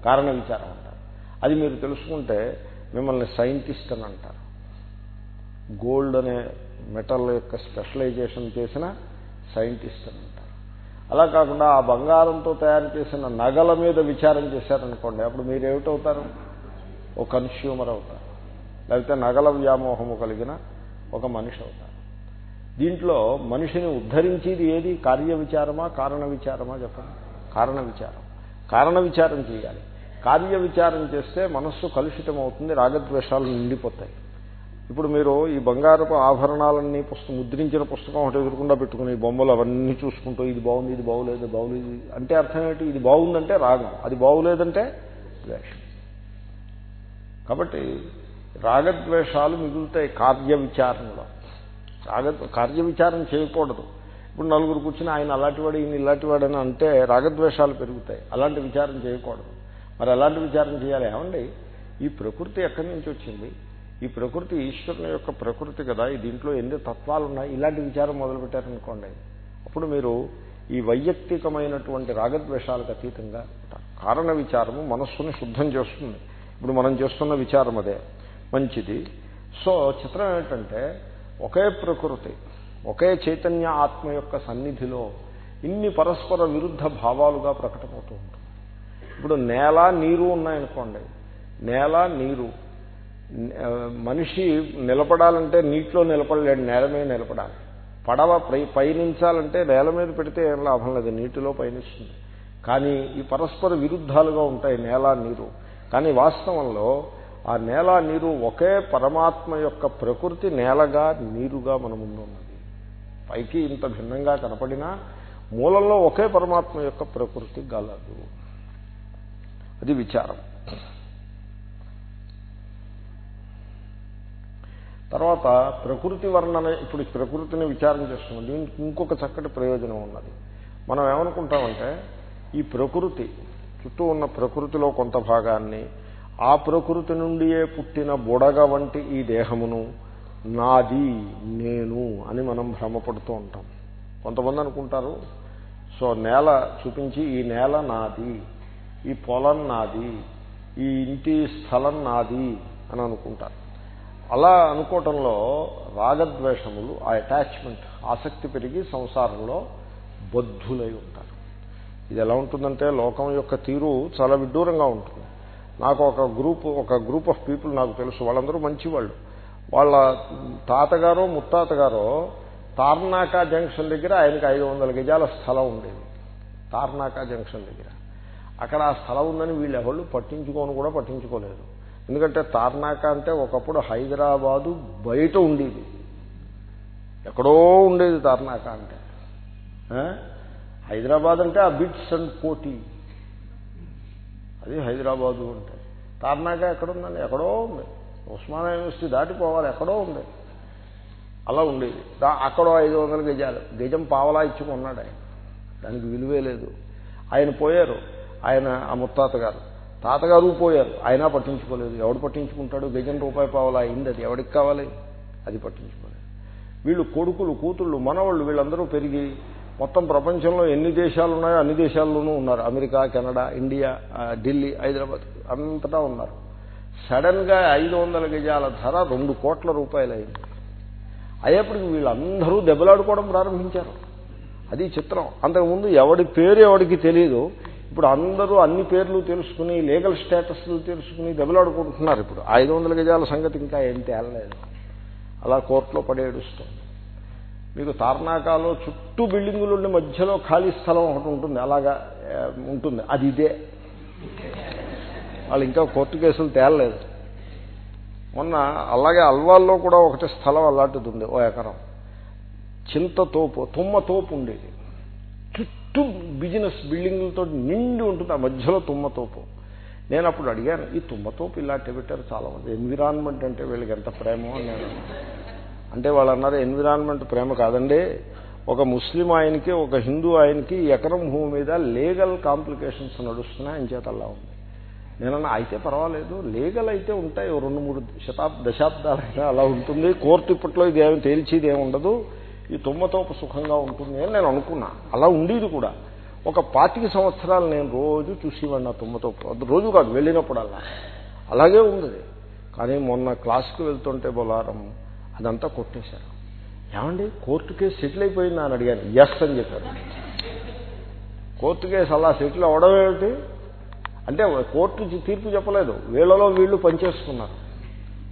[SPEAKER 1] కారణ విచారం అంటారు. అది మీరు తెలుసుకుంటే మిమ్మల్ని సైంటిస్ట్ అని అంటారు. గోల్డ్ అనే మెటల్ యొక్క స్పెషలైజేషన్ చేసిన సైంటిస్ట్ అని అంటారు. అలా కాకుండా ఆ బంగారంతో తయారు చేసిన నగల మీద విచారం చేశారనుకోండి అప్పుడు మీరు ఏమిటవుతారు ఒక కన్స్యూమర్ అవుతారు. లేకపోతే నగల వ్యామోహము కలిగిన ఒక మనిషి అవుతారు. దీంట్లో మనిషిని ఉద్ధరించేది ఏది? కార్య విచారమా కారణ విచారమా చెప్పండి. కారణ విచారం. కారణ విచారం చేయాలి. కార్య విచారం చేస్తే మనస్సు కలుషితం అవుతుంది రాగద్వేషాలు నిండిపోతాయి. ఇప్పుడు మీరు ఈ బంగారపు ఆభరణాలన్నీ పుస్తకం ముద్రించిన పుస్తకం ఒకటి ఎదురకుండా పెట్టుకుని బొమ్మలు అవన్నీ చూసుకుంటూ ఇది బాగుంది ఇది బాగులేదు బాగులేదు అంటే అర్థం ఏమిటి ఇది బాగుందంటే రాగం. అది బాగులేదంటే ద్వేషం. కాబట్టి రాగద్వేషాలు మిగులుతాయి కార్య విచారణలో. రాగ కార్య విచారం చేయకూడదు. ఇప్పుడు నలుగురు కూర్చుని ఆయన అలాంటివాడు ఈయన ఇలాంటివాడు అని అంటే రాగద్వేషాలు పెరుగుతాయి. అలాంటి విచారం చేయకూడదు. మరి అలాంటి విచారం చేయాలి. ఏమండి? ఈ ప్రకృతి ఎక్కడి నుంచి వచ్చింది? ఈ ప్రకృతి ఈశ్వరుని యొక్క ప్రకృతి కదా దీంట్లో ఎన్ని తత్వాలు ఉన్నాయి ఇలాంటి విచారం మొదలుపెట్టారనుకోండి. అప్పుడు మీరు ఈ వైయక్తికమైనటువంటి రాగద్వేషాలకు అతీతంగా కారణ విచారము మనస్సుని శుద్ధం చేస్తుంది. ఇప్పుడు మనం చేస్తున్న విచారం అదే. మంచిది. సో చిత్రం ఏమిటంటే ఒకే ప్రకృతి ఒకే చైతన్య ఆత్మ యొక్క సన్నిధిలో ఇన్ని పరస్పర విరుద్ధ భావాలుగా ప్రకటమవుతూ ఉంటుంది. ఇప్పుడు నేల నీరు ఉన్నాయనుకోండి. నేల నీరు మనిషి నిలబడాలంటే నీటిలో నిలబడలేడు నేల మీద నిలబడాలి. పడవ పై పయనించాలంటే నేల మీద పెడితే ఏం లాభం లేదు నీటిలో పయనిస్తుంది. కానీ ఈ పరస్పర విరుద్ధాలుగా ఉంటాయి నేల నీరు. కానీ వాస్తవంలో ఆ నేల నీరు ఒకే పరమాత్మ యొక్క ప్రకృతి నేలగా నీరుగా మన ముందు ఉన్నది. పైకి ఇంత భిన్నంగా కనపడినా మూలంలో ఒకే పరమాత్మ యొక్క ప్రకృతి గలదు. అది విచారం. తర్వాత ప్రకృతి వర్ణన ఇప్పుడు ప్రకృతిని విచారం చేస్తున్నాం. దీనికి ఇంకొక చక్కటి ప్రయోజనం ఉన్నది. మనం ఏమనుకుంటామంటే ఈ ప్రకృతి చుట్టూ ఉన్న ప్రకృతిలో కొంత భాగాన్ని ఆ ప్రకృతి నుండియే పుట్టిన బుడగ వంటి ఈ దేహమును నాది నేను అని మనం భ్రమపడుతూ ఉంటాం. కొంతమంది అనుకుంటారు సో నేల చూపించి ఈ నేల నాది ఈ పొలం నాది ఈ ఇంటి స్థలం నాది అని అనుకుంటారు. అలా అనుకోవటంలో రాగద్వేషములు ఆ అటాచ్మెంట్ ఆసక్తి పెరిగి సంసారంలో బద్ధులై ఉంటారు. ఇది ఎలా ఉంటుందంటే లోకం యొక్క తీరు చాలా విడ్డూరంగా ఉంటుంది. నాకు ఒక గ్రూప్ ఒక గ్రూప్ ఆఫ్ పీపుల్ నాకు తెలుసు. వాళ్ళందరూ మంచివాళ్ళు. వాళ్ళ తాతగారో ముత్తాతగారో తార్నాకా జంక్షన్ దగ్గర ఆయనకి ఐదు వందల గజాల స్థలం ఉండేది. తార్నాకా జంక్షన్ దగ్గర. అక్కడ ఆ స్థలం ఉందని వీళ్ళు ఎవళ్ళు పట్టించుకోని కూడా పట్టించుకోలేదు. ఎందుకంటే తార్నాక అంటే ఒకప్పుడు హైదరాబాదు బయట ఉండేది. ఎక్కడో ఉండేది తార్నాక అంటే. హైదరాబాద్ అంటే ఆ బిట్స్ అండ్ కోటి. అది హైదరాబాదు అంటే. తార్నాక ఎక్కడుందండి? ఎక్కడో ఉంది. ఉస్మానియా యూనివర్సిటీ దాటిపోవాలి ఎక్కడో ఉంది. అలా ఉండేది. అక్కడో ఐదు వందల గజాలు. గజం పావలా ఇచ్చుకున్నాడు ఆయన. దానికి విలువే లేదు. ఆయన పోయారు. ఆయన ఆ ముత్తాత గారు. తాతగారు పోయారు. అయినా పట్టించుకోలేదు. ఎవడు పట్టించుకుంటాడు? గజం రూపాయి పావలా అయింది. అది ఎవడికి కావాలి? అది పట్టించుకోలేదు. వీళ్ళు కొడుకులు కూతుళ్ళు మనవాళ్ళు వీళ్ళందరూ పెరిగి మొత్తం ప్రపంచంలో ఎన్ని దేశాలు ఉన్నాయో అన్ని దేశాల్లోనూ ఉన్నారు. America Canada India Delhi Hyderabad అంతటా ఉన్నారు. సడన్గా ఐదు వందల గజాల ధర రెండు కోట్ల రూపాయలు అయింది అయ్యేప్పటికి వీళ్ళందరూ దెబ్బలాడుకోవడం ప్రారంభించారు. అది చిత్రం. అంతకుముందు ఎవడి పేరు ఎవడికి తెలియదు ఇప్పుడు అందరూ అన్ని పేర్లు తెలుసుకుని లీగల్ స్టేటస్లు తెలుసుకుని దెబ్బలాడుకుంటున్నారు ఇప్పుడు. ఐదు వందల గజాల సంగతి ఇంకా ఏం తేలలేదు. అలా కోర్టులో పడేడుస్తుంది మీకు తార్నాకాలో చుట్టూ బిల్డింగులుండి మధ్యలో ఖాళీ స్థలం ఒకటి ఉంటుంది. అలాగా ఉంటుంది. అది ఇదే. వాళ్ళు ఇంకా కోర్టు కేసులు తేలలేదు. మొన్న అలాగే అల్వాల్లో కూడా ఒకటి స్థలం అలాంటిది ఉంది ఓ ఎకరం. చింత తోపు తుమ్మ తోపు ఉండేది. చుట్టూ బిజినెస్ బిల్డింగులతో నిండి ఉంటుంది ఆ మధ్యలో తుమ్మతోపు నేను అప్పుడు అడిగాను ఈ తుమ్మతోపు ఇలాంటి పెట్టారు చాలా మంది ఎన్విరాన్మెంట్ అంటే వీళ్ళకి ఎంత ప్రేమో? అని నేను అన్నాను. అంటే వాళ్ళు అన్నారు ఎన్విరాన్మెంట్ ప్రేమ కాదండి. ఒక ముస్లిం ఆయనకి ఒక హిందూ ఆయనకి ఎకరం భూమి మీద లీగల్ కాంప్లికేషన్స్ నడుస్తున్నాయి అని చేత అలా ఉంది. నేనన్నా అయితే పర్వాలేదు. లీగల్ అయితే ఉంటాయి. రెండు మూడు శతాబ్ దశాబ్దాలైనా అలా ఉంటుంది. కోర్టు ఇప్పట్లో ఇది ఏమి తేల్చేది ఏమి ఉండదు. ఈ తుమ్మతోపు సుఖంగా ఉంటుంది అని నేను అనుకున్నా. అలా ఉండేది కూడా. ఒక పాతిక సంవత్సరాలు నేను రోజు చూసేవాడిని ఆ తుమ్మతోపు. అది రోజు కాదు వెళ్ళినప్పుడల్లా. అలాగే ఉంది కానీ మొన్న క్లాస్కి వెళ్తుంటే బొలారం అదంతా కొట్టేశారు. ఏమండి కోర్టు కేసు సెటిల్ అయిపోయిందా అని అడిగాను. ఎస్ అని చెప్పారు. కోర్టు కేసు అలా సెటిల్ అవడం ఏమిటి? అంటే కోర్టు తీర్పు చెప్పలేదు. వీళ్ళలో వీళ్ళు పనిచేసుకున్నారు.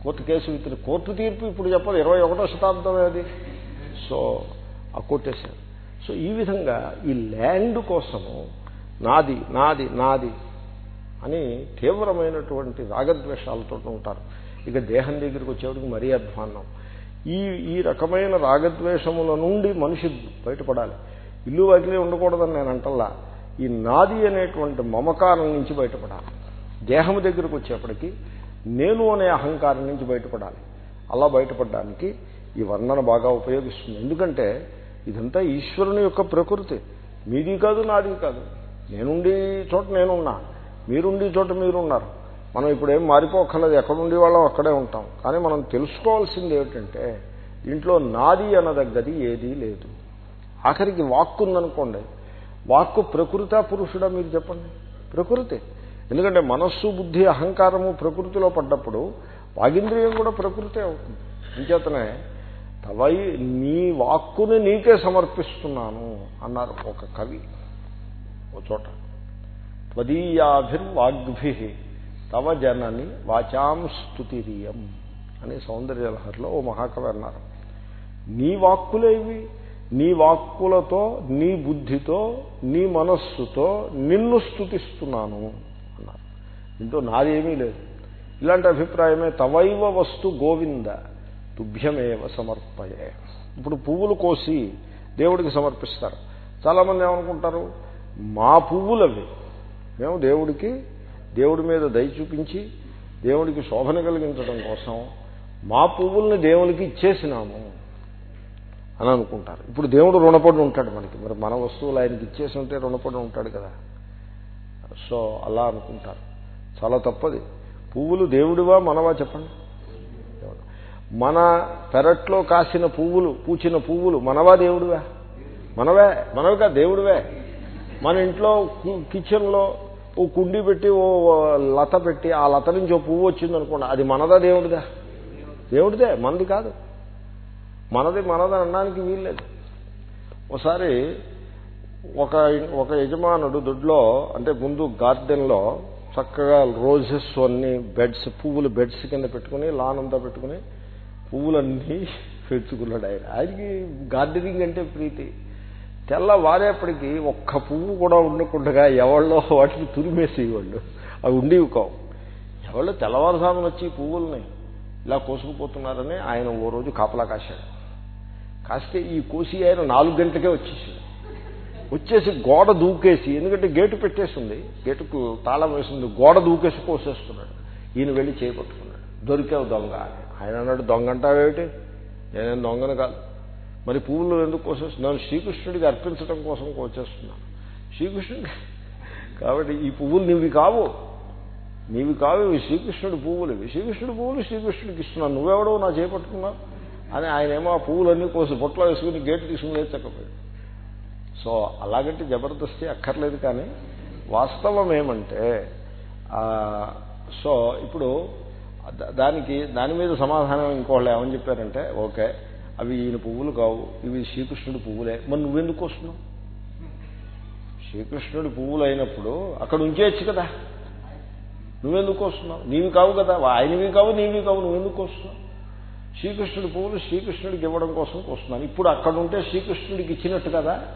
[SPEAKER 1] కోర్టు కేసు కోర్టు తీర్పు ఇప్పుడు చెప్పదు. ఇరవై ఒకటో శతాబ్దం అది. సో ఆ కొట్టేశారు. సో ఈ విధంగా ఈ ల్యాండ్ కోసము నాది నాది నాది అని తీవ్రమైనటువంటి రాగద్వేషాలతో ఉంటారు. ఇక దేహం దగ్గరికి వచ్చేవాడికి మరీ అధ్వాన్నం. ఈ ఈ రకమైన రాగద్వేషముల నుండి మనిషి బయటపడాలి. ఇల్లు వాకిలే ఉండకూడదని నేను అంటల్లా. ఈ నాది అనేటువంటి మమకారం నుంచి బయటపడాలి. దేహం దగ్గరకు వచ్చేప్పటికి నేను అనే అహంకారం నుంచి బయటపడాలి. అలా బయటపడడానికి ఈ వర్ణన బాగా ఉపయోగిస్తుంది. ఎందుకంటే ఇదంతా ఈశ్వరుని యొక్క ప్రకృతి. మీది కాదు నాది కాదు. నేనుండి చోట నేనున్నా. మీరుండి చోట మీరున్నారు. మనం ఇప్పుడు ఏం మారిపోక్కర్లేదు. ఎక్కడుండి వాళ్ళం అక్కడే ఉంటాం. కానీ మనం తెలుసుకోవాల్సింది ఏమిటంటే దీంట్లో నాది అనదగ్గది ఏదీ లేదు. ఆఖరికి వాక్కు ఉందనుకోండి వాక్కు ప్రకృత పురుషుడా మీరు చెప్పండి? ప్రకృతి. ఎందుకంటే మనస్సు బుద్ధి అహంకారము ప్రకృతిలో పడ్డప్పుడు వాగింద్రియం కూడా ప్రకృతే అవుతుంది. అంచేతనే తవై నీ వాక్కుని నీకే సమర్పిస్తున్నాను అన్నారు ఒక కవి. ఓ చోట. త్వదీయాభిర్వాగ్భి తవ జనని వాచాం స్తుతిరియం అని సౌందర్యలహరిలో ఓ మహాకవి అన్నారు. నీ వాక్కులేవి నీ వాక్కులతో నీ బుద్ధితో నీ మనస్సుతో నిన్ను స్తుతిస్తున్నాను అన్నారు. దీంతో నాదేమీ లేదు. ఇలాంటి అభిప్రాయమే తవైవ వస్తు గోవింద. తుభ్యమేవ సమర్పయే. ఇప్పుడు పువ్వులు కోసి దేవుడికి సమర్పిస్తారు. చాలామంది ఏమనుకుంటారు? మా పువ్వులవి. మేము దేవుడికి దేవుడి మీద దయ చూపించి దేవుడికి శోభన కలిగించడం కోసం మా పువ్వుల్ని దేవునికి ఇచ్చేసినాము అని అనుకుంటారు. ఇప్పుడు దేవుడు రుణపడి ఉంటాడు మనకి. మరి మన వస్తువులు ఆయనకి ఇచ్చేసి ఉంటే రుణపడి ఉంటాడు కదా. సో అలా అనుకుంటారు. చాలా తప్పది. పువ్వులు దేవుడివా మనవా చెప్పండి? మన పెరట్లో కాసిన పువ్వులు పూచిన పువ్వులు మనవా దేవుడివా? మనవే మనవిగా దేవుడివే. మన ఇంట్లో కిచెన్లో ఓ కుండీ పెట్టి ఓ లత పెట్టి ఆ లత నుంచి ఓ పువ్వు వచ్చింది అనుకోండి అది మనదా దేవుడిదా? దేవుడిదే మనది కాదు. మనది మనది అనడానికి వీల్లేదు. ఒకసారి ఒక ఒక యజమానుడు దొడ్లో అంటే ముందు గార్డెన్లో చక్కగా రోజెస్ అన్ని బెడ్స్ పువ్వులు బెడ్స్ కింద పెట్టుకుని లాన్ అంతా పెట్టుకుని పువ్వులన్నీ పెంచుకున్నాడు ఆయన. ఆయనకి గార్డెనింగ్ అంటే ప్రీతి. తెల్లవారేపటికి ఒక్క పువ్వు కూడా ఉండకుండా ఎవళ్ళో వాటిని తురిమేసేవాళ్ళు. అవి ఉండేవి కావు. ఎవళ్ళు తెల్లవారుసామున వచ్చి పువ్వుల్ని ఇలా కోసుకుపోతున్నారని ఆయన ఓ రోజు కాపలా కాశాడు. కాస్తే ఈ కోసి ఆయన నాలుగు గంటలకే వచ్చేసాడు వచ్చేసి గోడ దూకేసి ఎందుకంటే గేటు పెట్టేసింది గేటుకు తాళం వేసింది గోడ దూకేసి కోసేస్తున్నాడు. ఈయన వెళ్ళి చేపట్టుకున్నాడు దొరికావు దొంగ అని. ఆయన అన్నాడు దొంగ అంటావేమిటి? నేనేం దొంగను కాదు. మరి పువ్వులు ఎందుకు కోసేస్తున్నాను శ్రీకృష్ణుడికి అర్పించడం కోసం కోసేస్తున్నాను. శ్రీకృష్ణుడికి కాబట్టి ఈ పువ్వులు నీవి కావు. నీవి కావు ఇవి శ్రీకృష్ణుడి పువ్వులు. ఇవి శ్రీకృష్ణుడి పువ్వులు శ్రీకృష్ణుడికి ఇస్తున్నాను. నువ్వెవడో నా చేపట్టుకున్నావు అని ఆయన ఏమో ఆ పువ్వులన్నీ కోసి బొట్లో వేసుకుని గేటు తీసుకుని లేచకపోయాడు సో అలాగంటే జబర్దస్తి అక్కర్లేదు కానీ వాస్తవం ఏమంటే సో ఇప్పుడు దానికి దాని మీద సమాధానం ఇంకోళ్ళు ఏమని చెప్పారంటే ఓకే అవి ఈయన పువ్వులు కావు ఇవి శ్రీకృష్ణుడి పువ్వులే. మరి నువ్వెందుకు వస్తున్నావు? శ్రీకృష్ణుడి పువ్వులు అయినప్పుడు అక్కడ ఉంచేయచ్చు కదా. నువ్వెందుకు వస్తున్నావు? నీవి కావు కదా. ఆయనవి కావు నీవి కావు నువ్వెందుకు వస్తున్నావు? శ్రీకృష్ణుడి పువ్వులు శ్రీకృష్ణుడికి ఇవ్వడం కోసం వస్తున్నాను. ఇప్పుడు అక్కడ ఉంటే శ్రీకృష్ణుడికి ఇచ్చినట్టు కదా.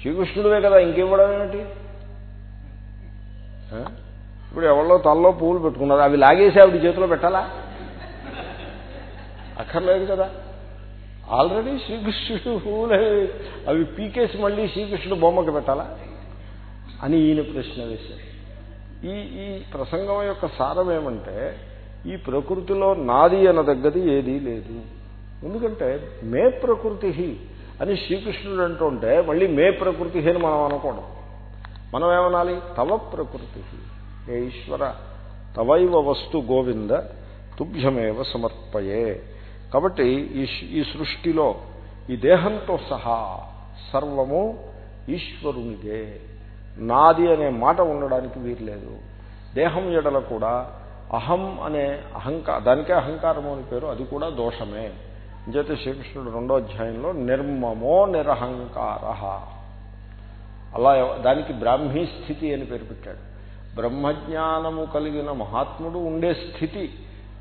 [SPEAKER 1] శ్రీకృష్ణుడివే కదా ఇంకివ్వడం ఏమిటి ఇప్పుడు ఎవరో తలలో పువ్వులు పెట్టుకున్నారు. అవి లాగేసి ఆవిడ చేతిలో పెట్టాలా? అక్కర్లేదు కదా. ఆల్రెడీ శ్రీకృష్ణుడు పువ్వులు అవి పీకేసి మళ్ళీ శ్రీకృష్ణుడు బొమ్మకి పెట్టాలా? అని ఈయన ప్రశ్న వేశారు. ఈ ఈ ప్రసంగం యొక్క సారం ఏమంటే ఈ ప్రకృతిలో నాది అన్న దగ్గది ఏదీ లేదు. ఎందుకంటే మే ప్రకృతి అని శ్రీకృష్ణుడు అంటుంటే మళ్ళీ మే ప్రకృతి అని మనం అనుకోవడం మనం ఏమనాలి తవ ప్రకృతి హే ఈశ్వర తవైవ వస్తు గోవింద తుభ్యమేవ సమర్పయే. కాబట్టి ఈ సృష్టిలో ఈ దేహంతో సహా సర్వము ఈశ్వరునిదే. నాది అనే మాట ఉండడానికి వీర్లేదు దేహం ఎడల కూడా అహం అనే అహంకార దానికే అహంకారము అని పేరు అది కూడా దోషమే. అంచేతే శ్రీకృష్ణుడు రెండో అధ్యాయంలో నిర్మమో నిరహంకార. అలా దానికి బ్రాహ్మీ స్థితి అని పేరు పెట్టాడు. బ్రహ్మజ్ఞానము కలిగిన మహాత్ముడు ఉండే స్థితి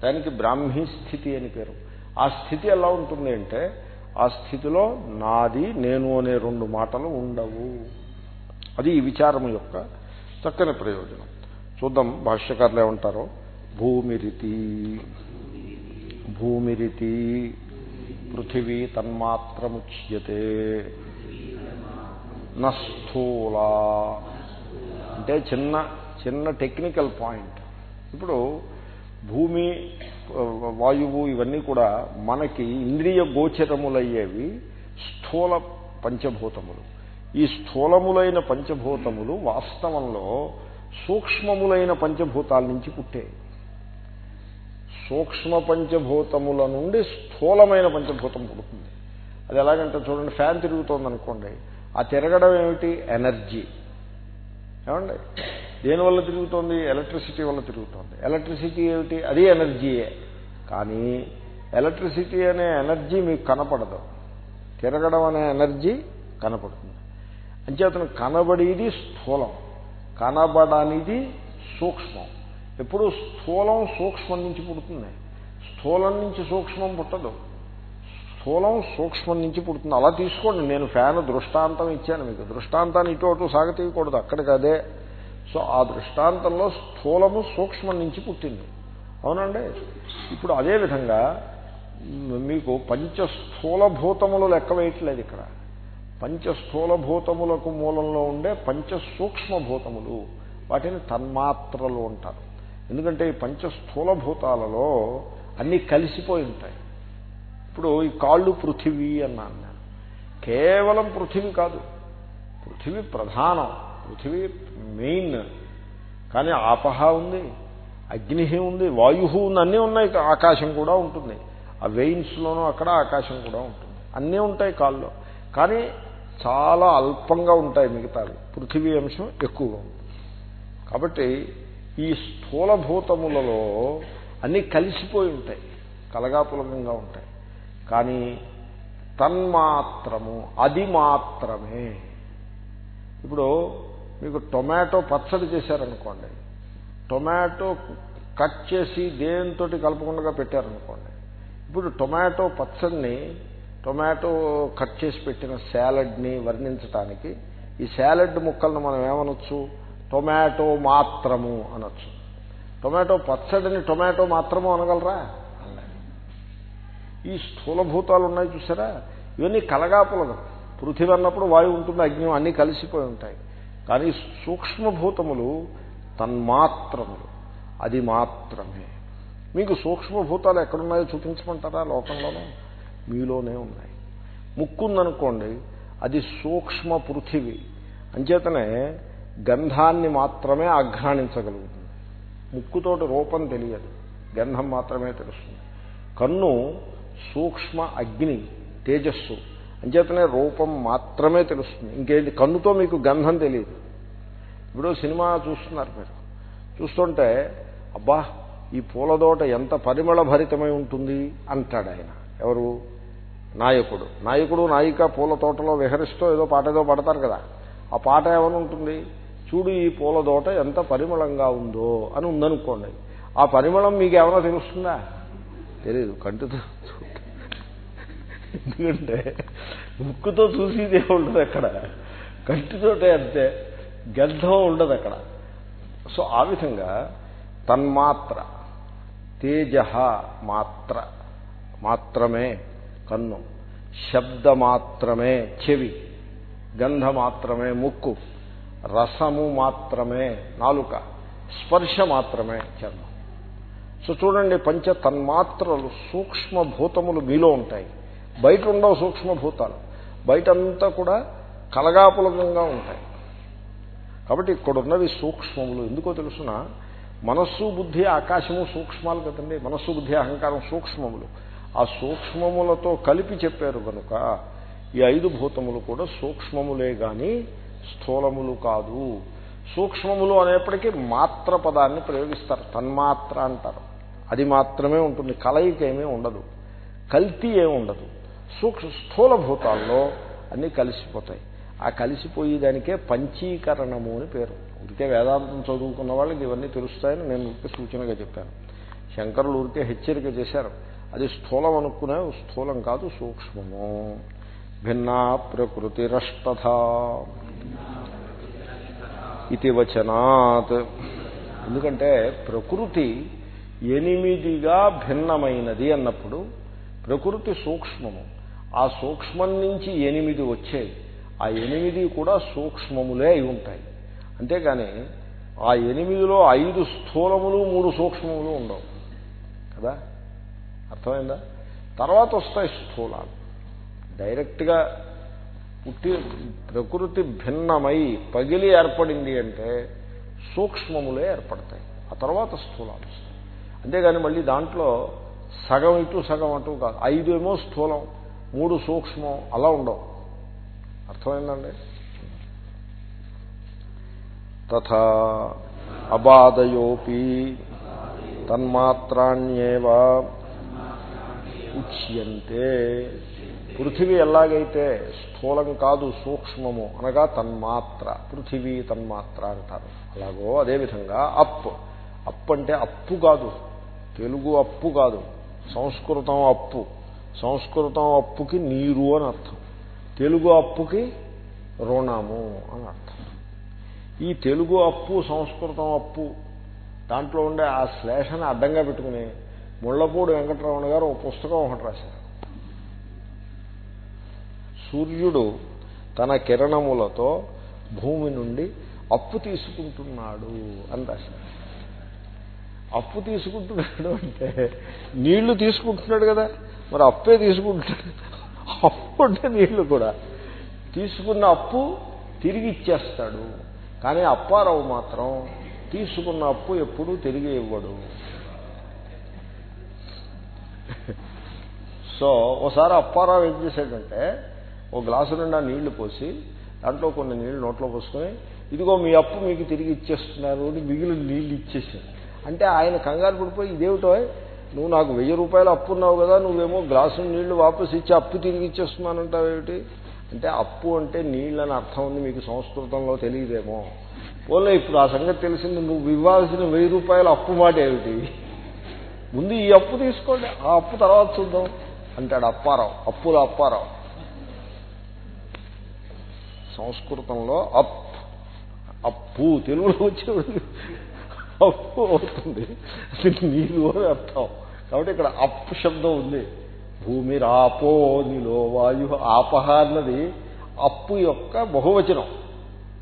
[SPEAKER 1] దానికి బ్రాహ్మీ స్థితి అని పేరు. ఆ స్థితి ఎలా ఉంటుంది అంటే ఆ స్థితిలో నాది నేను అనే రెండు మాటలు ఉండవు. అది ఈ విచారం యొక్క చక్కని ప్రయోజనం. చూద్దాం భాష్యకారులు ఏమంటారో. భూమిరితి భూమిరితి పృథివీ తన్మాత్రముచ్యతే నస్థూల. అంటే చిన్న చిన్న టెక్నికల్ పాయింట్. ఇప్పుడు భూమి వాయువు ఇవన్నీ కూడా మనకి ఇంద్రియ గోచరములయ్యేవి స్థూల పంచభూతములు. ఈ స్థూలములైన పంచభూతములు వాస్తవంలో సూక్ష్మములైన పంచభూతాల నుంచి పుట్టాయి సూక్ష్మ పంచభూతముల నుండి స్థూలమైన పంచభూతం పుడుతుంది. అది ఎలాగంటే చూడండి ఫ్యాన్ తిరుగుతోంది అనుకోండి ఆ తిరగడం ఏమిటి? ఎనర్జీ. ఏమండి? దేనివల్ల తిరుగుతోంది? ఎలక్ట్రిసిటీ వల్ల తిరుగుతోంది. ఎలక్ట్రిసిటీ ఏమిటి? అది ఎనర్జీయే కానీ ఎలక్ట్రిసిటీ అనే ఎనర్జీ మీకు కనపడదు. తిరగడం అనే ఎనర్జీ కనపడుతుంది. అంచేతను కనబడేది స్థూలం. కనబడనిది సూక్ష్మం. ఎప్పుడు స్థూలం సూక్ష్మం నుంచి పుడుతుంది. స్థూలం నుంచి సూక్ష్మం పుట్టదు. స్థూలం సూక్ష్మం నుంచి పుడుతుంది. అలా తీసుకోండి. నేను ఫ్యాన్ దృష్టాంతం ఇచ్చాను మీకు. దృష్టాంతాన్ని ఇటు అటు సాగతీయకూడదు. అక్కడికి అదే సో ఆ దృష్టాంతంలో స్థూలము సూక్ష్మం నుంచి పుట్టింది. అవునండి? ఇప్పుడు అదేవిధంగా మీకు పంచస్థూలభూతములు లెక్క వేయట్లేదు ఇక్కడ. పంచస్థూలభూతములకు మూలంలో ఉండే పంచ సూక్ష్మభూతములు వాటిని తన్మాత్రలు అంటారు. ఎందుకంటే ఈ పంచస్థూలభూతాలలో అన్నీ కలిసిపోయి ఉంటాయి. ఇప్పుడు ఈ కాళ్ళు పృథివీ అన్నాను నేను. కేవలం పృథివీ కాదు. పృథివీ ప్రధానం. పృథివీ మెయిన్. కానీ ఆపహ ఉంది అగ్ని ఉంది వాయు ఉంది అన్నీ ఉన్నాయి. ఆకాశం కూడా ఉంటుంది. ఆ వెయిన్స్లోనూ అక్కడ ఆకాశం కూడా ఉంటుంది. అన్నీ ఉంటాయి కాళ్ళు కానీ చాలా అల్పంగా ఉంటాయి మిగతావి. పృథివీ అంశం ఎక్కువగా ఉంటుంది కాబట్టి ఈ స్థూలభూతములలో అన్నీ కలిసిపోయి ఉంటాయి. కలగాపులకంగా ఉంటాయి. కానీ తన్మాత్రము అది మాత్రమే ఇప్పుడు మీకు టొమాటో పచ్చడి చేశారనుకోండి టొమాటో కట్ చేసి దేంతో కలపకుండా పెట్టారనుకోండి ఇప్పుడు టొమాటో పచ్చడిని టొమాటో కట్ చేసి పెట్టిన శాలడ్ని వర్ణించటానికి ఈ శాలడ్ ముక్కలను మనం ఏమనొచ్చు? టొమాటో మాత్రము అనొచ్చు. టొమాటో పచ్చడిని టొమాటో మాత్రము అనగలరా? ఈ స్థూలభూతాలు ఉన్నాయి చూసారా? ఇవన్నీ కలగాపులగం పృథివీ అన్నప్పుడు వాయువు ఉంటుంది అగ్ని అన్నీ కలిసిపోయి ఉంటాయి. కానీ సూక్ష్మభూతములు తన్మాత్రములు. అది మాత్రమే. మీకు సూక్ష్మభూతాలు ఎక్కడున్నాయో చూపించమంటారా లోకంలోనే? మీలోనే ఉన్నాయి. ముక్కు ఉందనుకోండి అది సూక్ష్మ పృథివీ. అంచేతనే గంధాన్ని మాత్రమే ఆఘ్రాణించగలుగుతుంది. ముక్కుతోటి రూపం తెలియదు. గంధం మాత్రమే తెలుస్తుంది. కన్ను సూక్ష్మ అగ్ని తేజస్సు. అంచేతనే రూపం మాత్రమే తెలుస్తుంది. ఇంకేంటి కన్నుతో మీకు గంధం తెలియదు. ఇప్పుడు సినిమా చూస్తున్నారు మీరు. చూస్తుంటే అబ్బా ఈ పూలదోట ఎంత పరిమళ భరితమై ఉంటుంది అంటాడు ఆయన. ఎవరు? నాయకుడు. నాయకుడు నాయిక పూల తోటలో విహరిస్తూ ఏదో పాట ఏదో పడతారు కదా. ఆ పాట ఏమనుంటుంది చూడు ఈ పూలదోట ఎంత పరిమళంగా ఉందో అని ఉందనుకోండి. ఆ పరిమళం మీకు ఏమైనా తెలుస్తుందా? తెలియదు కంటితో ఎందుకంటే ముక్కుతో చూసేదే ఉండదు అక్కడ. కంటితోటే అంతే. గంధం ఉండదు అక్కడ. సో ఆ విధంగా తన్మాత్ర తేజ మాత్ర మాత్రమే కన్ను. శబ్ద మాత్రమే చెవి గంధ మాత్రమే ముక్కు రసము మాత్రమే నాలుక స్పర్శ మాత్రమే చర్మం. సో చూడండి పంచ తన్మాత్రలు సూక్ష్మభూతములు మీలో ఉంటాయి. బయట ఉండవు సూక్ష్మభూతాలు. బయటంతా కూడా కలగాపులకంగా ఉంటాయి. కాబట్టి ఇక్కడున్నవి సూక్ష్మములు. ఎందుకో తెలుసిన? మనస్సు బుద్ధి ఆకాశము సూక్ష్మాలు కదండి. మనస్సు బుద్ధి అహంకారం సూక్ష్మములు. ఆ సూక్ష్మములతో కలిపి చెప్పారు కనుక ఈ ఐదు భూతములు కూడా సూక్ష్మములే గాని స్థూలములు కాదు. సూక్ష్మములు అనేప్పటికీ మాత్ర పదాన్ని ప్రయోగిస్తారు. తన్మాత్ర అంటారు. అది మాత్రమే ఉంటుంది. కలయిక ఏమీ ఉండదు. కల్తీ ఏమి ఉండదు. సూక్ష్మ స్థూల భూతాల్లో అన్నీ కలిసిపోతాయి. ఆ కలిసిపోయేదానికే పంచీకరణము అని పేరు. ఊరికే వేదాంతం చదువుకున్న వాళ్ళకి ఇవన్నీ తెలుస్తాయని నేను ఊరికే సూచనగా చెప్పాను. శంకరులు ఊరికే హెచ్చరిక చేశారు. అది స్థూలం అనుకునే స్థూలం కాదు సూక్ష్మము. భిన్నా ప్రకృతిరష్టథ. ఇది వచనాత్. ఎందుకంటే ప్రకృతి ఎనిమిదిగా భిన్నమైనది అన్నప్పుడు ప్రకృతి సూక్ష్మము. ఆ సూక్ష్మం నుంచి ఎనిమిది వచ్చాయి ఆ ఎనిమిది కూడా సూక్ష్మములే అయి ఉంటాయి. అంతేగాని ఆ ఎనిమిదిలో ఐదు స్థూలములు మూడు సూక్ష్మములు ఉండవు. కదా? అర్థమైందా? తర్వాత వస్తాయి స్థూలాలు. డైరెక్ట్గా పుట్టి ప్రకృతి భిన్నమై పగిలి ఏర్పడింది అంటే సూక్ష్మములే ఏర్పడతాయి. ఆ తర్వాత స్థూలాలు వస్తాయి. అంతేగాని మళ్ళీ దాంట్లో సగం ఇటు సగం అటు కాదు. ఐదు ఏమో స్థూలం. మూడు సూక్ష్మం అలా ఉండవు. అర్థమైందండి? తథా అబాధయోపి తన్మాత్రాణ్యేవ ఉచ్యంతే పృథివీ ఎలాగైతే స్థూలం కాదు సూక్ష్మము అనగా తన్మాత్ర. పృథివీ తన్మాత్ర అంటారు. అలాగో అదేవిధంగా అప్. అప్ అంటే అప్పు కాదు. తెలుగు అప్పు కాదు. సంస్కృతం అప్పు. సంస్కృతం అప్పుకి నీరు అని అర్థం. తెలుగు అప్పుకి రుణము అని అర్థం. ఈ తెలుగు అప్పు సంస్కృతం అప్పు దాంట్లో ఉండే ఆ శ్లేషను అడ్డంగా పెట్టుకుని ముళ్ళపూడి వెంకటరమణ గారు ఒక పుస్తకం ఒకటి రాశారు. సూర్యుడు తన కిరణములతో భూమి నుండి అప్పు తీసుకుంటున్నాడు అని రాశారు. అప్పు తీసుకుంటున్నాడు అంటే నీళ్ళు తీసుకుంటున్నాడు కదా. మరి అప్పే తీసుకుంటాడు అప్పు అంటే నీళ్ళు కూడా. తీసుకున్న అప్పు తిరిగి ఇచ్చేస్తాడు. కానీ అప్పారావు మాత్రం తీసుకున్న అప్పు ఎప్పుడూ తిరిగి ఇవ్వడు. సో ఒకసారి అప్పారావు ఏం చేశాడంటే ఓ గ్లాసు నిండా నీళ్ళు పోసి దాంట్లో కొన్ని నీళ్ళు నోట్లో పోసుకొని ఇదిగో మీ అప్పు మీకు తిరిగి ఇచ్చేస్తున్నారు అని మిగిలిన నీళ్ళు ఇచ్చేసాడు అంటే ఆయన కంగారు పడిపోయి ఇదేమిటో నువ్వు నాకు వెయ్యి రూపాయలు అప్పు ఉన్నావు కదా నువ్వేమో గ్లాసు నీళ్ళు వాపసు ఇచ్చి అప్పు తిరిగి ఇచ్చేస్తున్నానంటావేమిటి? అంటే అప్పు అంటే నీళ్ళని అర్థం ఉంది మీకు సంస్కృతంలో తెలియదేమో. ఓన్లీ ఇప్పుడు ఆ సంగతి తెలిసింది నువ్వు ఇవ్వాల్సిన వెయ్యి రూపాయలు అప్పు మాట ఏమిటి? ముందు ఈ అప్పు తీసుకోండి ఆ అప్పు తర్వాత చూద్దాం. అంటాడు అప్పారావు అప్పుల అప్పారావు. సంస్కృతంలో అప్ అప్పు తెలుగులో వచ్చేవాడు. అప్పు అవుతుంది. నీరు అని అర్థం. కాబట్టి ఇక్కడ అప్పు శబ్దం ఉంది. భూమి రాపో నిలో వాయు ఆపహ అన్నది అప్పు యొక్క బహువచనం.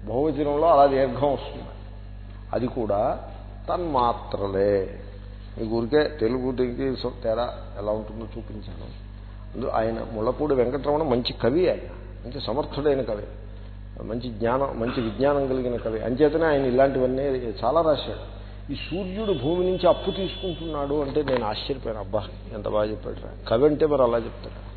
[SPEAKER 1] బహువచనంలో అలా దీర్ఘం వస్తుంది. అది కూడా తన్మాత్రలే. ఈ ఊరికే తెలుగు దిగి తేడా ఎలా ఉంటుందో చూపించాను. అందు ఆయన ముళ్ళపూడి వెంకటరమణ మంచి కవి ఆయన. మంచి సమర్థుడైన కవి. మంచి జ్ఞానం మంచి విజ్ఞానం కలిగిన కవి. అంచేతనే ఆయన ఇలాంటివన్నీ చాలా రాశాడు. ఈ సూర్యుడు భూమి నుంచి అప్పు తీసుకుంటున్నాడు అంటే నేను ఆశ్చర్యపోయాను. అబ్బా ఎంత బాగా చెప్పాడు కవి అంటే మరి అలా చెప్తాడు.